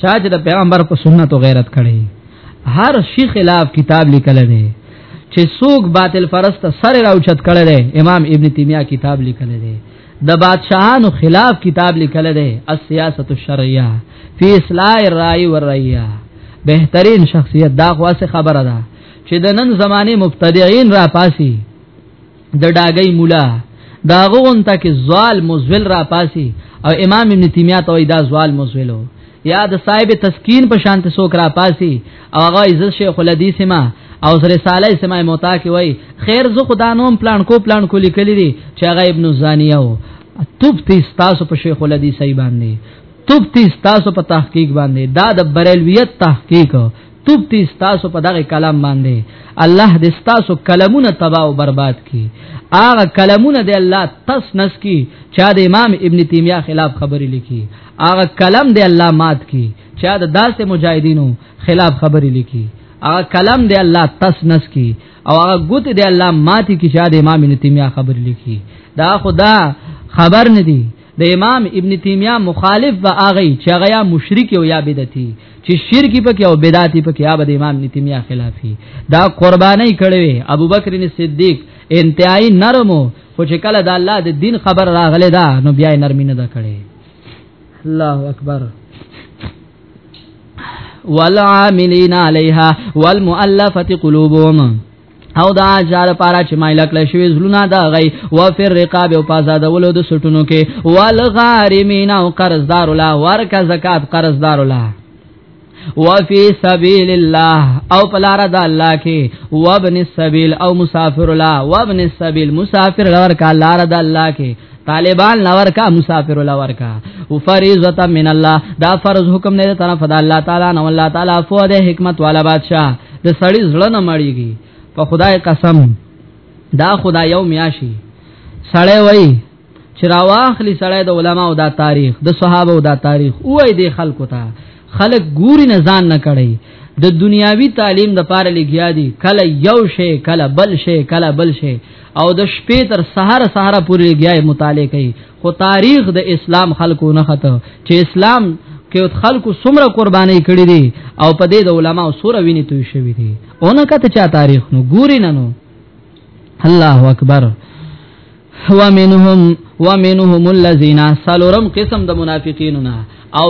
چا چې د پیغمبر په سنت او غیرت کړي هر شي خلاف کتاب لیکل دی چې څوک باطل پرست سره راوچت کړي دی امام ابن تیمیه کتاب لیکل دی د بادشاہانو خلاف کتاب لیکل دی السیاست الشرعیه فی اصلاح الرای والرعیه بهترین شخصیت دا خاصه خبره ده چې د نن زمانه مبتدعين را پاسي د ډاګي مولا دا غون ته کې زوال مزول را پاسي او امام ابن تیمیه ته دا زوال مزولو یا د صاحب تسکین په شانت سوک را پاسي او هغه عزت شیخ الحدیث ما او رساله سمای موتا کې وای خیر زه خدا نوم پلان کو پلان کو لیکلی دي چې هغه ابن زانیه او توب تی تاسو په شیخ الحدیث ای باندې توب تی تاسو په تحقیق باندې دا د بریلویت تحقیق توبتی ستاسو په دغه کلام باندې الله دې ستاسو کلمونه تباہ او برباد کړي هغه کلمونه دې الله تس نس کړي چې د امام ابن تیمیه خلاف خبرې لیکي هغه کلم دې الله مات کړي چې د داسې مجاهدینو خلاف خبرې لیکي هغه کلم دې الله تس نس کړي او هغه ګوت دې الله مات کړي چې د امام ابن تیمیه خبرې لیکي دا خدا خبر نه دی د امام ابن تیمیه مخالف و هغه چې هغه مشرک او یا بدعتي چې شرکی پکې او بدعتي پکې یا به امام نتیمیه خلافی دا قرباني کړي ابو بکر صدیق انتهایی نرمو خو چې کله د الله د دین خبر راغله دا نو بیا نرمی نه دا کړي الله اکبر والعاملین علیها والمؤلفه قلوبهم او دا جار پارا چې مایل کله شوی زلونه دا غي و فر رقاب او پازادولو د سټونو کې وال غارمین او قرضدار الله ورک زکات قرضدار الله وفي سبيل الله او پلار د الله کې وابن السبيل او مسافر الله وابن السبيل مسافر لور کا لار د الله کې طالبان لور کا مسافر لور کا او فریضه من الله دا فرض حکم نه طرف د الله تعالی نو الله تعالی فو د حکمت والا بادشاہ د سړی زړه نه مړیږي په خدای قسم دا خدای یو میاشي سړی وای چې راواخلی سړی د علماو دا تاریخ د صحابه دا تاریخ وای د خلکو ته خلک ګوري نه ځان نه کړي د دنیاوی تعلیم د پاره لګیا دي کله یو شی کله بل شی کله بل شی او د شپې تر سحر سحر پورې لګیا مطالعه کوي خو تاریخ د اسلام خلکو نه خته چې اسلام کې خلکو څومره قرباني کړې دي او په دې د علما او سوره ویني توي شوی دي اونکه ته چا تاریخ نو ګوري نه نو الله اکبر ومنهم ومنهم الذين سالورم قسم د منافقینو نه او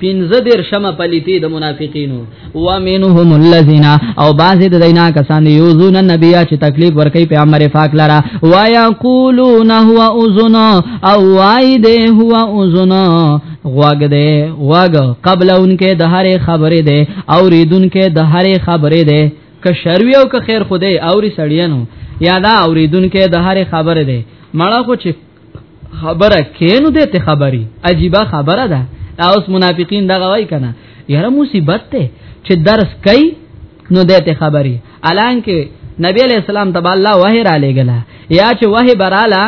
پنځه دیر شمه پلیتی د منافقینو و منهم الذین او بعض د دینا کسان یوزون النبی چې تکلیف ورکي پیغمبر پاک لرا و یقولون هو اذن او وای ده هو اذن غوګ ده غوګ قبل انکه د هره خبره ده او ریدونکه د هره خبره ده که شروی او که خیر خدای اوري سړیانو یادا اوریدونکو د هر خبره ده مړه خو چې خبره کینو دې ته خبري عجیب خبره ده اوس منافقین دغه وای کنه یاره مصیبت ته چې درس کوي نو دې ته خبري الان کې نبی علیہ السلام تبا الله وحی را لګلا یا چې وحی برالا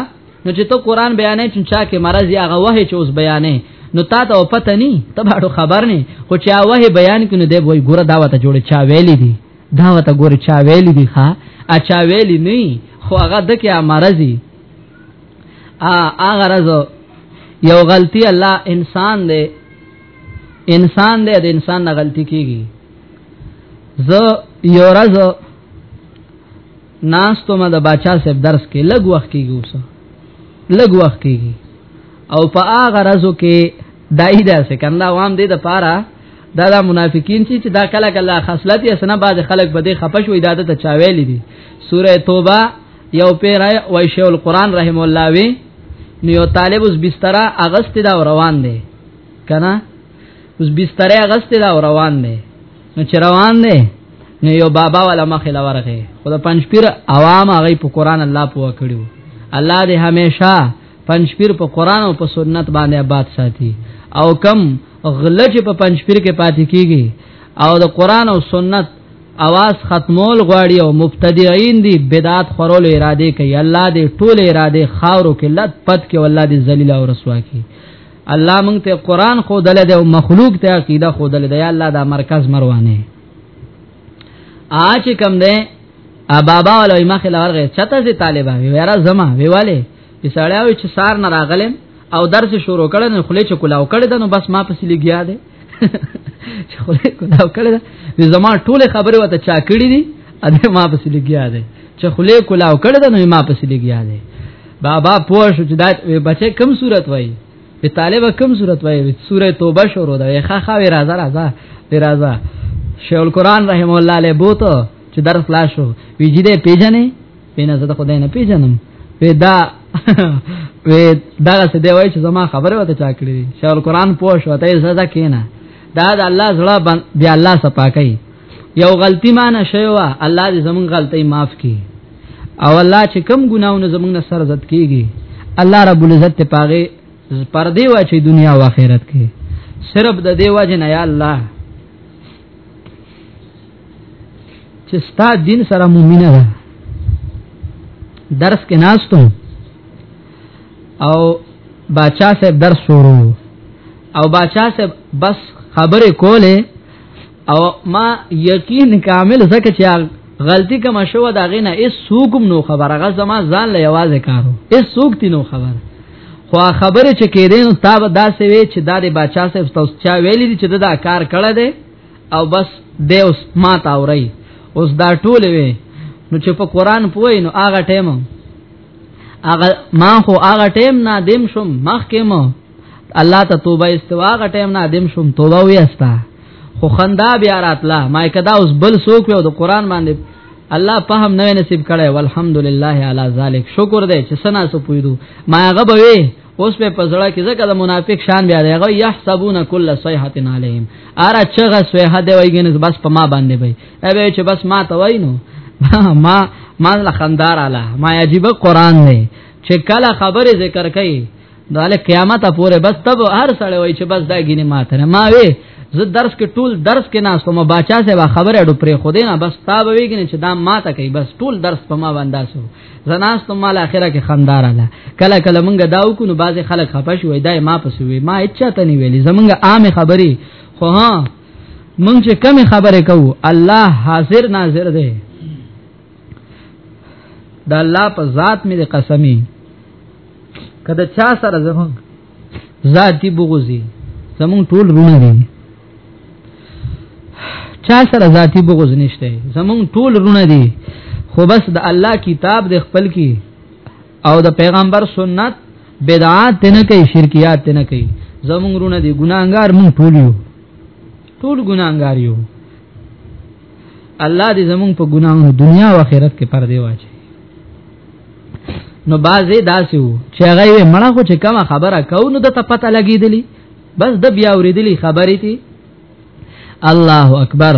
نو چې ته قران بیانې چې چا کې مرض یا هغه وه چې اوس بیانې نو تا ته پته ني ته باړو خبر نه خو چې هغه بیان کینو دی وای ګوره دا وته جوړ چا ویلې دي دا وته ګوره چا ویلې دي ها ا چا ویلې نه خو هغه د کې مرضی ا هغه راز یو غلطی الله انسان دی انسان دی د انسان نه غلطی کیږي زه یو راز ناستو ما د باچا صاحب درس کې لګ وخت کېږي اوس لګ وخت کېږي او په هغه راځو کې دای دا څه کنده عوام دې د پاره دا دا منافقین چې دا کله کله خصلت یې سنا بعد خلک به دې خپش وې دادت چاویل دي سوره توبه یو پیرا وایشه القرآن رحم الله وی نو یو طالب اوس بستر اغست دا روان دی کنه اوس بستر اغست دا روان دی نو چې روان دی نو یو بابا ولا مخې لا ورغه خو د پنځپیر عوام هغه په قران الله پوه کړو الله دې همیشه پنځپیر په قران او په سنت باندې آباد ساتي او کم غلچ په پنځپیر کې پاتې کیږي او د قران او سنت اواز ختمول غواړي او مبتدعين دي بدعت خورول اراده کوي الله دې ټول اراده خاورو کې لټ پت کې والله دې ذلیل او رسوا کوي الله مونږ ته قران خو دل دی او مخلوق ته عقیده خو دل دی الله دا مرکز مروانه آچ کم دی ا بابا ولوی مخه لورغه چته سي طالبہ ویرا زما ویواله چې سړیو چې سار نه راغلم او درس شروع کړل نو خلې چې کولاو کړل نو بس ما پسې لګیا دی چې خله ګناه کړی دا زما ټوله خبره وته چا کړی دي اده ما پسې لګیا دی چې خله کلاو کړی دا نو ما پسې لګیا دی بابا پوه شو چې دا بچې کم صورت وایي په طالب کم صورت وایي سوره توبه شروع ده ښه ښه راځه راځه راځه شیخ القران رحم الله له بوته چې درس لا شو ویجی دې پیژنې پینه زه د خدای نه پیژنم وې دا وې دا څه دی وای چې زما خبره وته چا کړې شیخ القرآن پوه شو ته زړه کینا دا د الله زړه دی الله صفاکای یو غلطی ما نه شیوا الله دې زمون غلطی معاف کړي او الله چې کم ګناونه زمونږ نه سر زت کیږي الله رب العزت ته پاغه پر دی وا چې دنیا او آخرت کې صرف د دی واجب نه یا الله چې ستا دین سره مؤمنه ده درس کې ناستم او باچا صاحب درس شروع او باچا صاحب بس خبره کوله او ما یقین کامل زکه چې غلطی کوم شو دا غینه اس سوقم نو خبره غ زما ځان له یوازې کارو اس سوق تی نو خبره خو خبره چې کېدین تاب داسې وی چې دا د باچا صاحب تاسو چا ویلي چې دا کار کړه دی او بس دیوس ما تا اوري اوس دا ټول وي نو چې په قران پوي نو هغه ټیم هغه ما خو هغه ټیم نه دیم شم مخ کې مو الله ته توبه استوا هغه ټیم نه دیم شم توبه وي استا خو خندا بیا راتلا ما کدا اوس بل سوک په د قران باندې الله په هم نوې نصیب کړي والحمدلله علی ذلک شکر دې چې سنا سو پویدو ما هغه به اوس په پزړه کې ځکه د منافق شان بیا دی هغه يحسبون كل صيحه عليهم اره چغه صيحه دی وایي نه بس په ما باندې وي ابه چې بس ما ته وای نو ما ما لخندار اعلی ما عجیب قران دی چې کله خبره ذکر کوي داله قیامت پورې بس تب هر سړی وای چې بس دا ګینه ما ته ما وي زه درس کې ټول درس کې نه استم باچا سه خبره اډو پرې خو دینه بس تا به ویګنه چې دا ما ته کوي بس ټول درس په ما باندې زناس ته مال اخره کې خندار اله کله کله مونږ داو کو نو باز خلک خپه شوې دای ما پس وی ما اچا ته نه ویلې زمونږ عام خبرې خو ها مونږ چې کم خبرې کوو الله حاضر ناظر دی د الله په ذات مې قسمی کله چا سره زمونږ ذاتی بغوزی زمونږ ټول رونه دي چا سره ذاتی بغض نشته زمون ټول رونه دي خو بس د الله کتاب د خپل کی او د پیغمبر سنت بدعات نه کوي شرکیات نه کوي زمون رونه دي ګناګار مون ټول یو ټول ګناګار یو الله دې زمون په ګناهونو دنیا او آخرت کې پر دی واچي نو بازه داسو چې هغه مړه خو چې کومه خبره کو نو د ته پته لګیدلی بس د بیا اوریدلی خبرې تی الله اکبر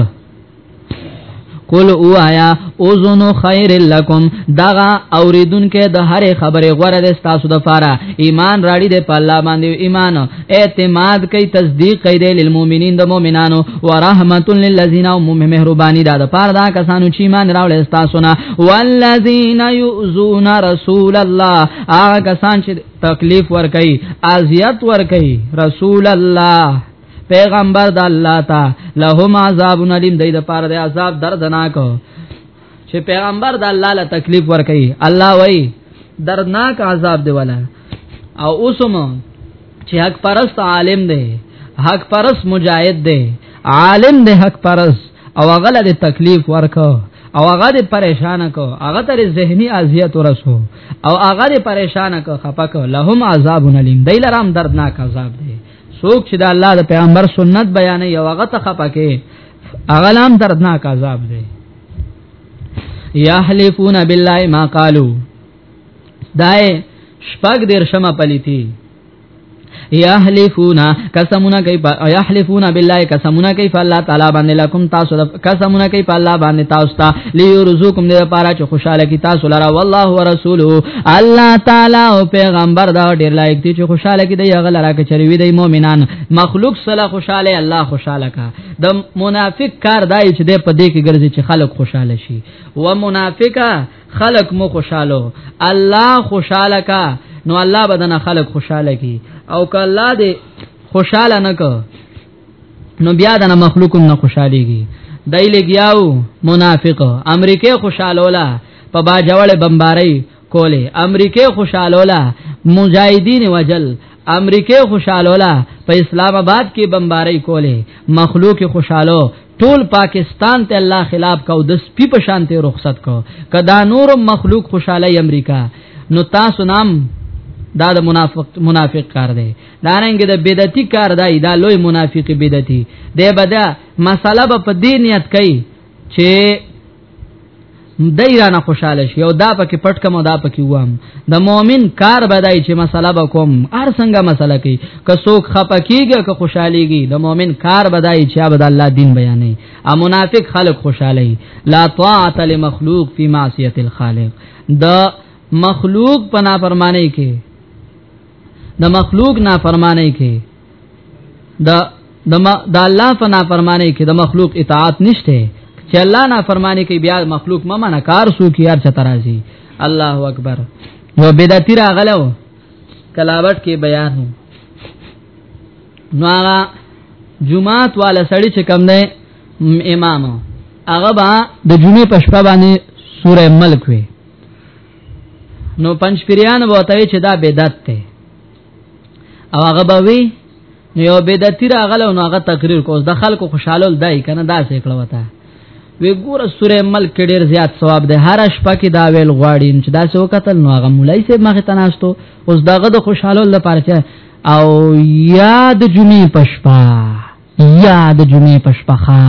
قل اوایا اوزنو خیر لکم دغه اوریدونکو د هر خبره غوړه د تاسو د فاره ایمان راړي د پالا باندې ایمان اعتماد کوي تصدیق کوي د للمؤمنین د مؤمنانو ورحمت للذین هم مهربانی ده د پاره دا کسانو چې ایمان راوړل تاسو نه والذین یؤذون رسول الله هغه کسان چې تکلیف ور کوي اذیت ور کوي رسول الله پیغمبر د الله تا لهم عذاب الیم دای د پاره د عذاب دردناک چې پیغمبر د الله له تکلیف ور کوي الله وای دردناک عذاب دی ولا او اوسم چې حق پرست عالم دی حق پرست مجاهد دی عالم دی حق پرست او هغه له تکلیف ورکو او هغه پریشان کو هغه تر ذهني اذیت ورسو او هغه پریشان کو خپک لهم عذاب الیم دای لرام دردناک عذاب دی څوک چې د الله د پیغمبر سنت بیان یو هغه ته خپکه هغه لام دردناک عذاب دی یحلفون بالله ما قالو دای شپږ دیر شمه پلیتی یحلفونا قسمونه کوي یحلفونا بالله قسمونه کوي فالله تعالی باندې لکم تاسو قسمونه کوي په الله باندې تاسو ته لیرزقکم دې لپاره چې خوشاله کی تاسو لره والله ورسوله الله تعالی او پیغمبر دا ډیر لایق دي چې خوشاله کی دی هغه لره کې چروي دی مؤمنان مخلوق سره خوشاله الله خوشاله کا د منافق کار دای چې دې په دې کې ګرځي چې خلک خوشاله شي و منافقه خلق مو خوشاله الله خوشاله کا نو الله بدن خلق خوشاله کی او که الله دې خوشاله نه کو نو بیا د مخلوق نه خوشاليږي دای لګیاو منافق امریکای خوشاله ولا په باجوړ بمباری کوله امریکای خوشاله ولا مجاهدین وجل امریکای خوشاله ولا په اسلام آباد کې بمباری کوله مخلوق خوشاله ټول پاکستان ته الله خلاف کو د سپی په شان ته رخصت کو کدا نور مخلوق خوشاله امریکا نو تاسو نام دا د منافق منافق کار دی دا رنګ د بدعتي کار دی دا لوی منافق بدعتي دی بدا مساله په دې نیت کوي چې دای رانه خوشاله شي او دا پکې پټ کم او دا پکې وام د مؤمن کار بدای چې مسله به کوم هر څنګه مسله کوي که څوک خپکیږي که خوشاليږي د مؤمن کار بدای چې عبد الله دین بیانې ا منافق خلق خوشاله لا طاعت لمخلوق فی معصیت الخالق د مخلوق پنا فرمانه کې د مخلوق نا فرمانه کې دا دما د الله فنا فرمانه کې د مخلوق اطاعت نشته چې الله نه فرمانه کې بیا مخلوق مما نه کار سو کې هر چتر راځي الله اکبر یو بدعتي راغلو کلاوت کې بیان نو هغه جمعات والا سړی چې کم نه امام هغه با د جمعې په شپه باندې سوره ملک وي نو پنځ پیران وته چې دا بدعت ته او هغه به وی نو یو بدعتي راغله نو هغه تقریر کوس د خلکو خوشاله دای کنه دا څه کړو وتا وی ګور سوره ملک ډیر زیات ثواب ده هر شپه کې دا ویل غواړي چې دا څه وکتل نو هغه مولای سه مخ تناستو اوس داغه د خوشاله لپاره او یاد جمعې پشپا یا د جمعې پشپخا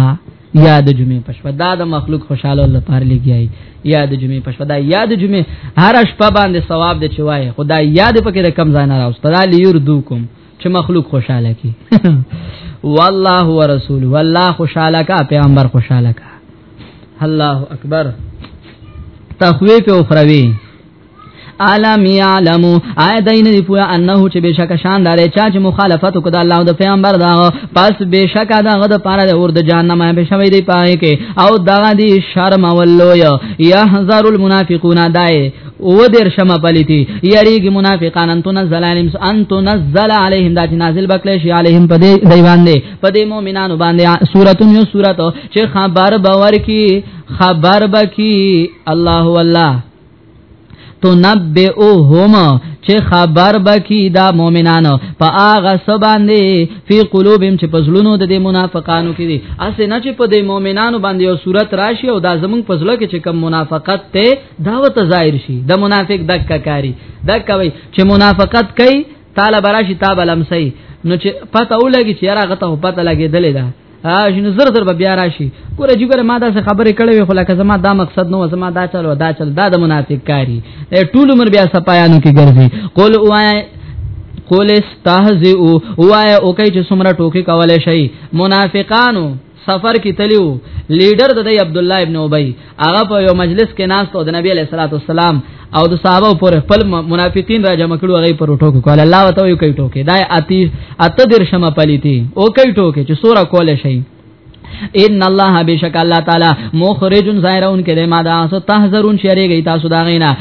یا د جمعې پښپا دا د مخلوق خوشاله الله پار لګیای یا د جمعې پښپا دا یا د جمعې هر شپه باندې ثواب دی چې وای خدا یاد پکې د کم ځای نه راوستل لیور دوکم چې مخلوق خوشاله کی والله ورسول والله خوشاله کا پیغمبر خوشاله کا الله اکبر تخویف او خروی عالم یعلم آیا دین دی پویا انه چې بشک شاندار چا چې مخالفت وکړ الله او د پیغمبر دا پس بشک دا غد پاره د اور د جهنم به شوی دی پای کې او دا دی شرم ولو یحذر المنافقون دای او در شمه پلیتی یریږي منافقان ان تنزل علیهم ان تنزل علیهم دا چې نازل بکلی شي علیهم په دې دی باندې په دې مؤمنانو باندې سورته یو سورته چې خبر باور کی خبر بکی الله والله تنبئهم چې خبر بکی دا مؤمنانو په هغه سباندې فی قلوبهم چې پزلونو د منافقانو کې دي اسه نه چې په د مؤمنانو باندې یو صورت راشي او دا زمونږ پزله کې چې کم منافقت ته دعوت ظاهر شي د منافق دک کاری دک کوي چې منافقت کوي طالب راشي تاب لمسي نو چې پته ولګي چې راغته پته لګي دلې ده ها شنو زر زر به بیا راشي ګور چې ګور ما دا څه خبرې کړې وي خو لکه زما دا مقصد نو زما دا چلو دا چل دا د منافق کاری ټول عمر بیا سپایانو کې ګرځي قول اوای قول استهزئو اوای او کوي چې څومره ټوکی کولای شي منافقانو سفر کې تلیو لیډر د عبد الله ابن ابي هغه په یو مجلس کې ناست او د نبی علیہ الصلوۃ والسلام او د صحابه پر خپل منافقین را جمع کړو هغه پر ټوکو کول الله وتو یو کوي ټوکې دای اتی اته در شمه پلیتی او کوي ټوکې چې سوره کول شي ان الله بشک الله تعالی مخرج ظاهرون کده ما دا سو تحذرون شریږي تاسو دا غینا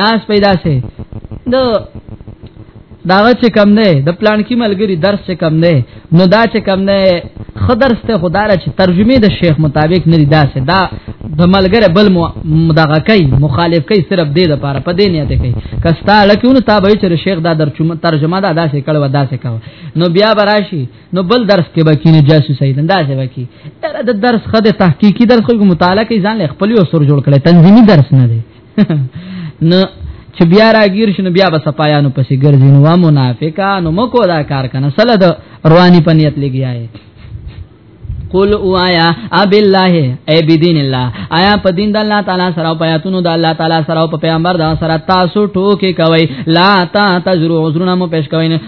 ناس پیدا سي د داغه چې کم نه د پلان کې ملګری درس چې کم نه نو دا چې کم نه خدرس ته خدای چې ترجمه د شیخ مطابق نه دی داسې دا د ملګری بل مدغه کوي مخالف کوي صرف دې د پاره په دې نیت کوي کستا لکهونه تابع چې شیخ دا درچمه ترجمه دا داسې کړو داسې کاو نو بیا براشي نو بل درس کې بکی نه جاسو سید انداز وکي تر د درس خده تحقیقي درس خو مطالعه کوي ځان له خپل یو سر جوړ کړي تنظیمي درس نه دی نه چې بیا راګیر شنو بیا به سپایانو پسې ګرځین و منافقانو مکو دا کار کنه سره د رواني پنیت لګیاي قل اوایا اب الله ای بدین الله آیا په دین د الله تعالی سره په آیاتونو د الله تعالی سره په پیغمبر دا سره تاسو ټوکې کوي لا تا تجرو عذرنا مو پیش کوي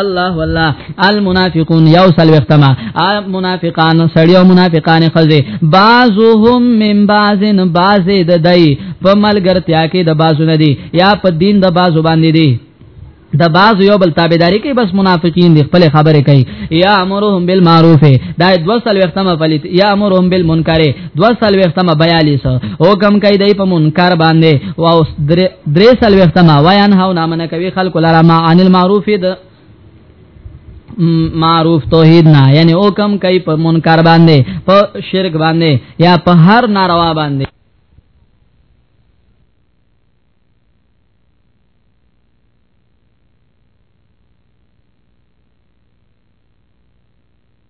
الله والله المنافقون یو سل وختما منافقان سړی او منافقان خزه بعضهم من بعضن بعض د دای په ملګرتیا کې د بعضو نه دی یا په دین د بعضو باندې دی د باز یو بل تابعداري کوي بس منافقین دي خپل خبره کوي یا امرهم بالمعروف دا 200 وختمه فلیت یا امرهم بالمنکر دو سلوختمه بیالیس حکم کوي دای په منکر باندې او درې سلوختمه ویان هاو نامنه کوي خلق لرا ما عن المعروف د معروف توحید نه یعنی او کم کوي په منکر باندې په شرک باندې یا په هر ناروا باندې